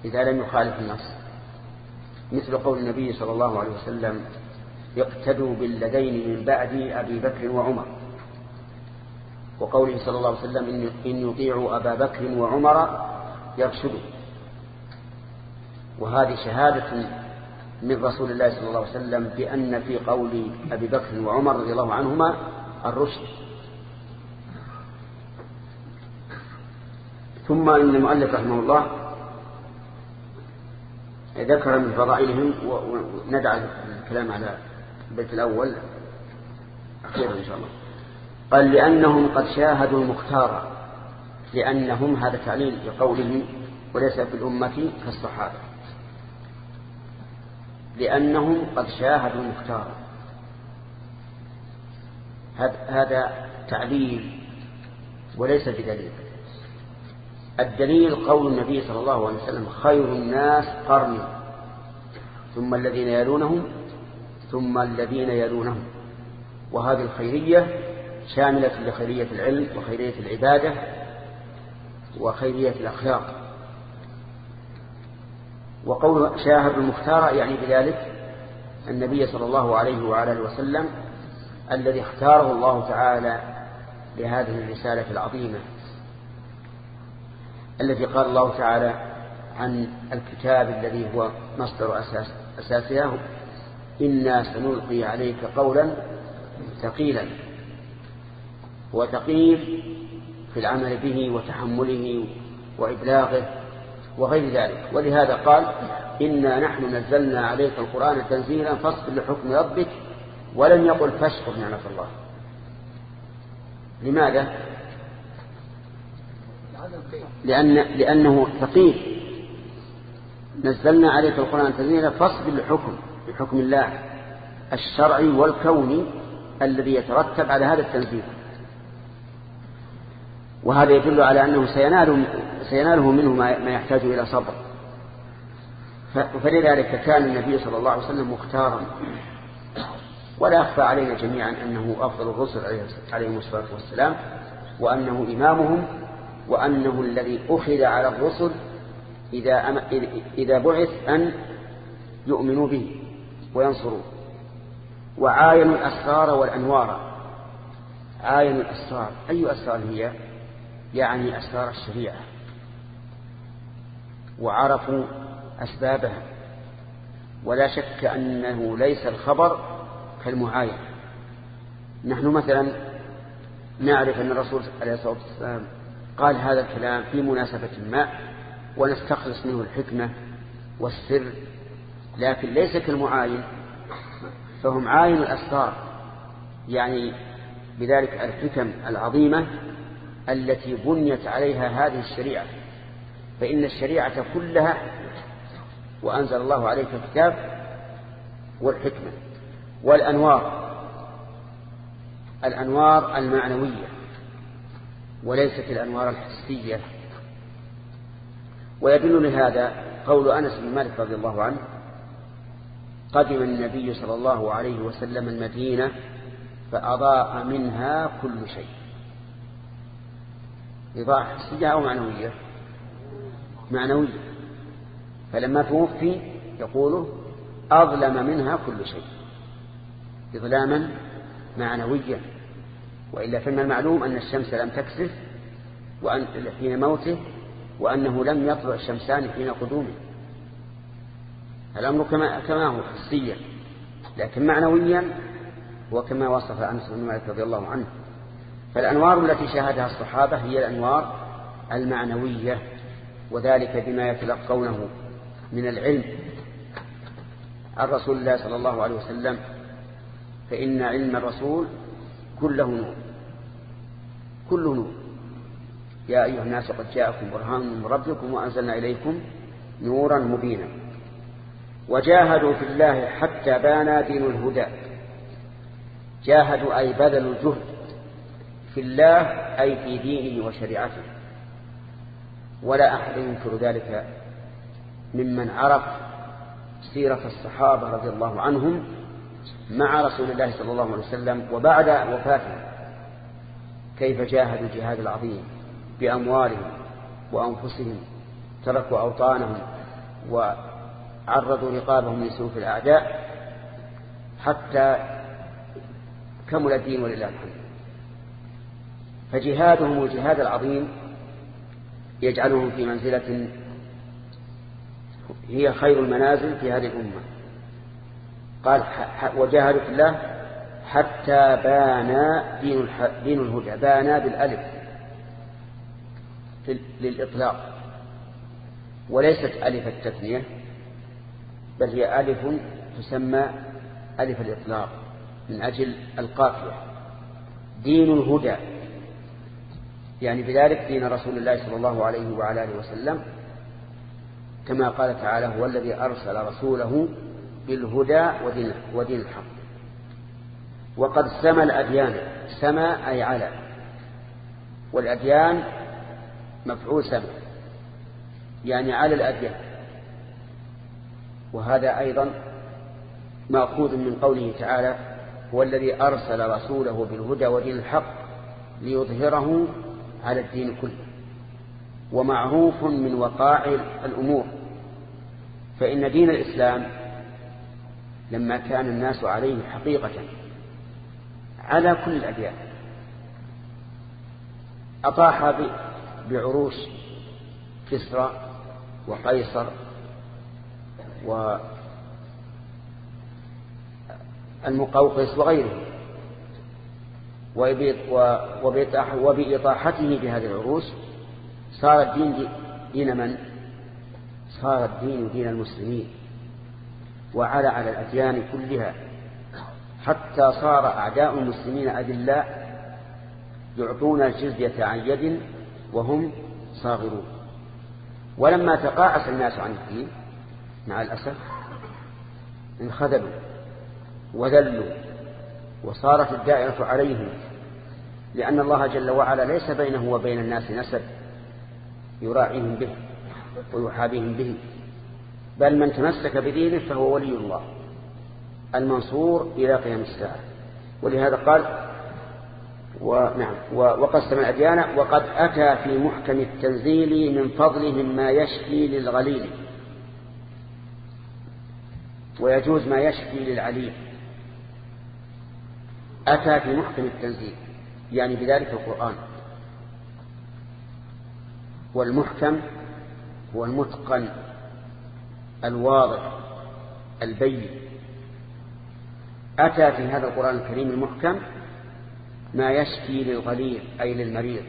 إذا لم يخالف النص. مثل قول النبي صلى الله عليه وسلم يقتدوا بالذين من بعد أبي بكر وعمر. وقوله صلى الله عليه وسلم إن يطيعوا أبا بكر وعمر يرشدوا. وهذه شهادة من رسول الله صلى الله عليه وسلم بأن في قول أبي بكر وعمر رضي الله عنهما الرشد. ثم إن المؤلف رحمه الله ذكر من فضائلهم وندع الكلام على البيت الأول أخيرا إن شاء الله. قال لأنهم قد شاهدوا المختار لأنهم هذا تعليل لقولهم وليس في الأمة كالصحابة. لأنهم قد شاهدوا المختار هذا تعليل وليس بدليل. الدليل قول النبي صلى الله عليه وسلم خير الناس قرني ثم الذين يلونهم ثم الذين يلونهم. وهذه الخيرية شاملة لخيرية العلم وخيرية العبادة وخيرية الأخلاق. وقول شاهد المختار يعني بذلك النبي صلى الله عليه وعلى وسلم الذي اختاره الله تعالى لهذه الرسالة العظيمة. التي قال الله تعالى عن الكتاب الذي هو مصدر أساس أساسها إنا سنلقي عليك قولا ثقيلا. وثقيل في العمل به وتحمله وإبلاغه وغير ذلك. ولهذا قال إنا نحن نزلنا عليك القرآن تنزيلا فاصبر لحكم ربك ولم يقل فاشكر نعمة الله. لماذا؟ لأن لأنه ثقيل. نزلنا عليك القرآن تنزيلا فاصبر لحكم لحكم الله الشرعي والكوني الذي يترتب على هذا التنزيل وهذا يدل على أنه سينال سيناله منه ما يحتاج إلى صبر. فلذلك كان النبي صلى الله عليه وسلم مختارا. ولا أخفى علينا جميعا أنه أفضل الرسل عليه الصلاة والسلام وأنه إمامهم وأنه الذي أخذ على الرسل إذا, إذا بعث أن يؤمنوا به وينصروه وعاينوا الأسرار والأنوار. عاينوا الأسرار. أي أسرار هي؟ يعني أسرار الشريعة. وعرفوا أسبابها. ولا شك أنه ليس الخبر كالمعاينة نحن مثلا نعرف أن الرسول عليه الصلاة والسلام قال هذا الكلام في مناسبة ما ونستخلص منه الحكمة والسر لكن ليس كالمعاين فهم عاين الأسرار يعني بذلك الحكم العظيمة التي بنيت عليها هذه الشريعة. فإن الشريعة كلها وأنزل الله عليك الكتاب والحكمة والأنوار الأنوار المعنوية. وليست الأنوار الحسية. ويدل لهذا قول أنس بن مالك رضي الله عنه قدم النبي صلى الله عليه وسلم المدينة فأضاء منها كل شيء. إضاءة حسية أو معنوية؟ معنوية. فلما توفي يقول أظلم منها كل شيء. إظلاما معنويا. وإلا فمن المعلوم أن الشمس لم تكسف وأن حين موته وأنه لم يطلع الشمسان حين قدومه. الأمر كما, كما هو حسيا لكن معنويا وكما وصف أنس بن مالك رضي الله عنه. فالأنوار التي شاهدها الصحابة هي الأنوار المعنوية وذلك بما يتلقونه من العلم. عن رسول الله صلى الله عليه وسلم فإن علم الرسول كله نور. كله نور. يا أيها الناس قد جاءكم برهان من ربكم وأنزلنا إليكم نورا مبينا. وجاهدوا في الله حتى بان دين الهدى. جاهدوا أي بذلوا الجهد في الله أي في دينه وشريعته. ولا أحد ينكر ذلك ممن عرف سيرة الصحابة رضي الله عنهم مع رسول الله صلى الله عليه وسلم وبعد وفاته. كيف جاهدوا الجهاد العظيم بأموالهم وأنفسهم تركوا أوطانهم وعرضوا رقابهم لسوف الأعداء حتى كمل الدين ولله الحمد. فجهادهم الجهاد العظيم يجعلهم في منزلة هي خير المنازل في هذه الأمة. قال وجاهدوا في الله حتى بانا دين, دين الهدى بانا بالألف للإطلاق. وليست ألف التثنية بل هي ألف تسمى ألف الإطلاق من أجل القافية. دين الهدى يعني بذلك دين رسول الله صلى الله عليه وعلى آله وسلم كما قال تعالى هو الذي أرسل رسوله بالهدى ودين, الحق. وقد سمى الأديان. سمى أي على. والأديان مفعول سمى. يعني على الأديان. وهذا أيضا مأخوذ من قوله تعالى هو الذي أرسل رسوله بالهدى ودين الحق ليظهره على الدين كله. ومعروف من وقائع الأمور. فإن دين الإسلام لما كان الناس عليه حقيقة. على كل الأديان. أطاح بعروش كسرى وقيصر والمقوقس وغيره. وبإطاحته بهذه العروش صار الدين دين من؟ صار الدين دين المسلمين. وعلى على الأديان كلها. حتى صار أعداء المسلمين أذلاء يعطون الجزية عن يد وهم صاغرون. ولما تقاعس الناس عن الدين مع الأسف انخذلوا وذلوا وصارت الدائرة عليهم لأن الله جل وعلا ليس بينه وبين الناس نسب يراعيهم به ويحابيهم به. بل من تمسك بدينه فهو ولي الله. المنصور إلى قيام الساعة. ولهذا قال ونعم وقسم الأديان وقد أتى في محكم التنزيل من فضله ما يشفي للغليل. ويجوز ما يشفي للعليل. أتى في محكم التنزيل يعني بذلك القرآن. والمحكم هو المتقن. الواضح البين. أتى في هذا القرآن الكريم المحكم ما يشفي للغليظ أي للمريض.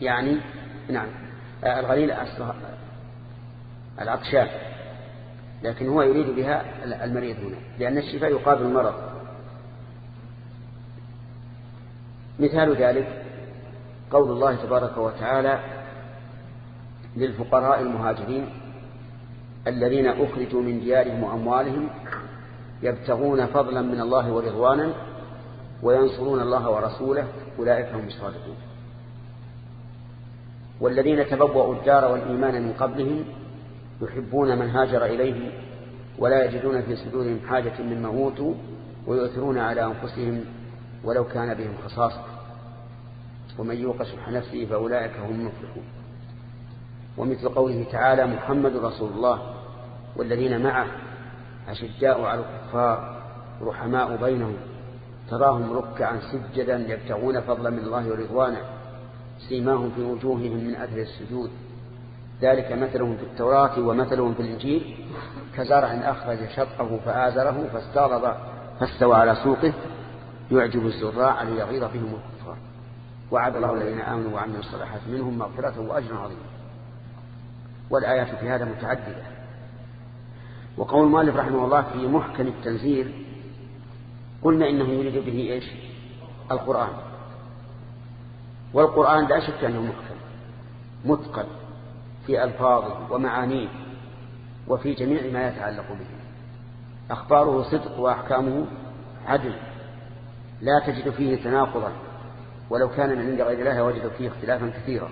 يعني نعم الغليل العطشان لكن هو يريد بها المريض هنا لأن الشفاء يقابل المرض. مثال ذلك قول الله تبارك وتعالى للفقراء المهاجرين الذين أخرجوا من ديارهم وأموالهم يبتغون فضلا من الله ورضوانا وينصرون الله ورسوله أولئك هم الصادقون. والذين تبوأوا الدار والإيمان من قبلهم يحبون من هاجر إليهم ولا يجدون في صدورهم حاجة مما أوتوا ويؤثرون على أنفسهم ولو كان بهم خصاصة. ومن يوق نفسه فأولئك هم المفلحون. ومثل قوله تعالى محمد رسول الله والذين معه أشداء على الكفار رحماء بينهم تراهم ركعا سجدا يبتغون فضلا من الله ورضوانا سيماهم في وجوههم من أثر السجود. ذلك مثلهم في التوراة ومثلهم في الإنجيل كزرع أخرج شطه فآزره فاستغلظ فاستوى على سوقه يعجب الزراع ليغيظ بهم الكفار. وعد الله الذين آمنوا وعملوا الصالحات منهم مغفرة وأجر عظيم والآيات في هذا متعددة. وقول مالك رحمه الله في محكم التنزيل قلنا إنه يريد به إيش؟ القرآن. والقرآن لا شك أنه محكم متقن في ألفاظه ومعانيه وفي جميع ما يتعلق به. أخباره صدق وأحكامه عدل لا تجد فيه تناقضا ولو كان من عند غير الله وجد فيه اختلافا كثيرا.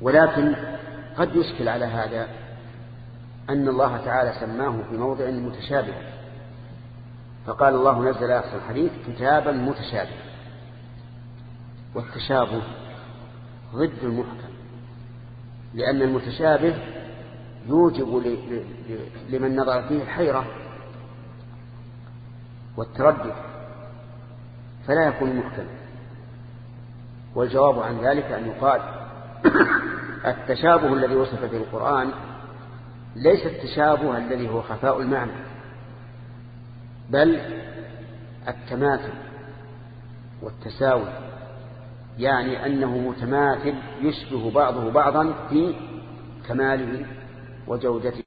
ولكن قد يشكل على هذا أن الله تعالى سماه في موضع متشابه. فقال الله نزل أحسن الحديث كتابا متشابه. والتشابه ضد المحكم. لأن المتشابه يوجب لمن نظر فيه الحيرة والتردد. فلا يكون محكما والجواب عن ذلك أن يقال التشابه الذي وصف في القرآن ليس التشابه الذي هو خفاء المعنى بل التماثل والتساوي يعني أنه متماثل يشبه بعضه بعضا في كماله وجودته.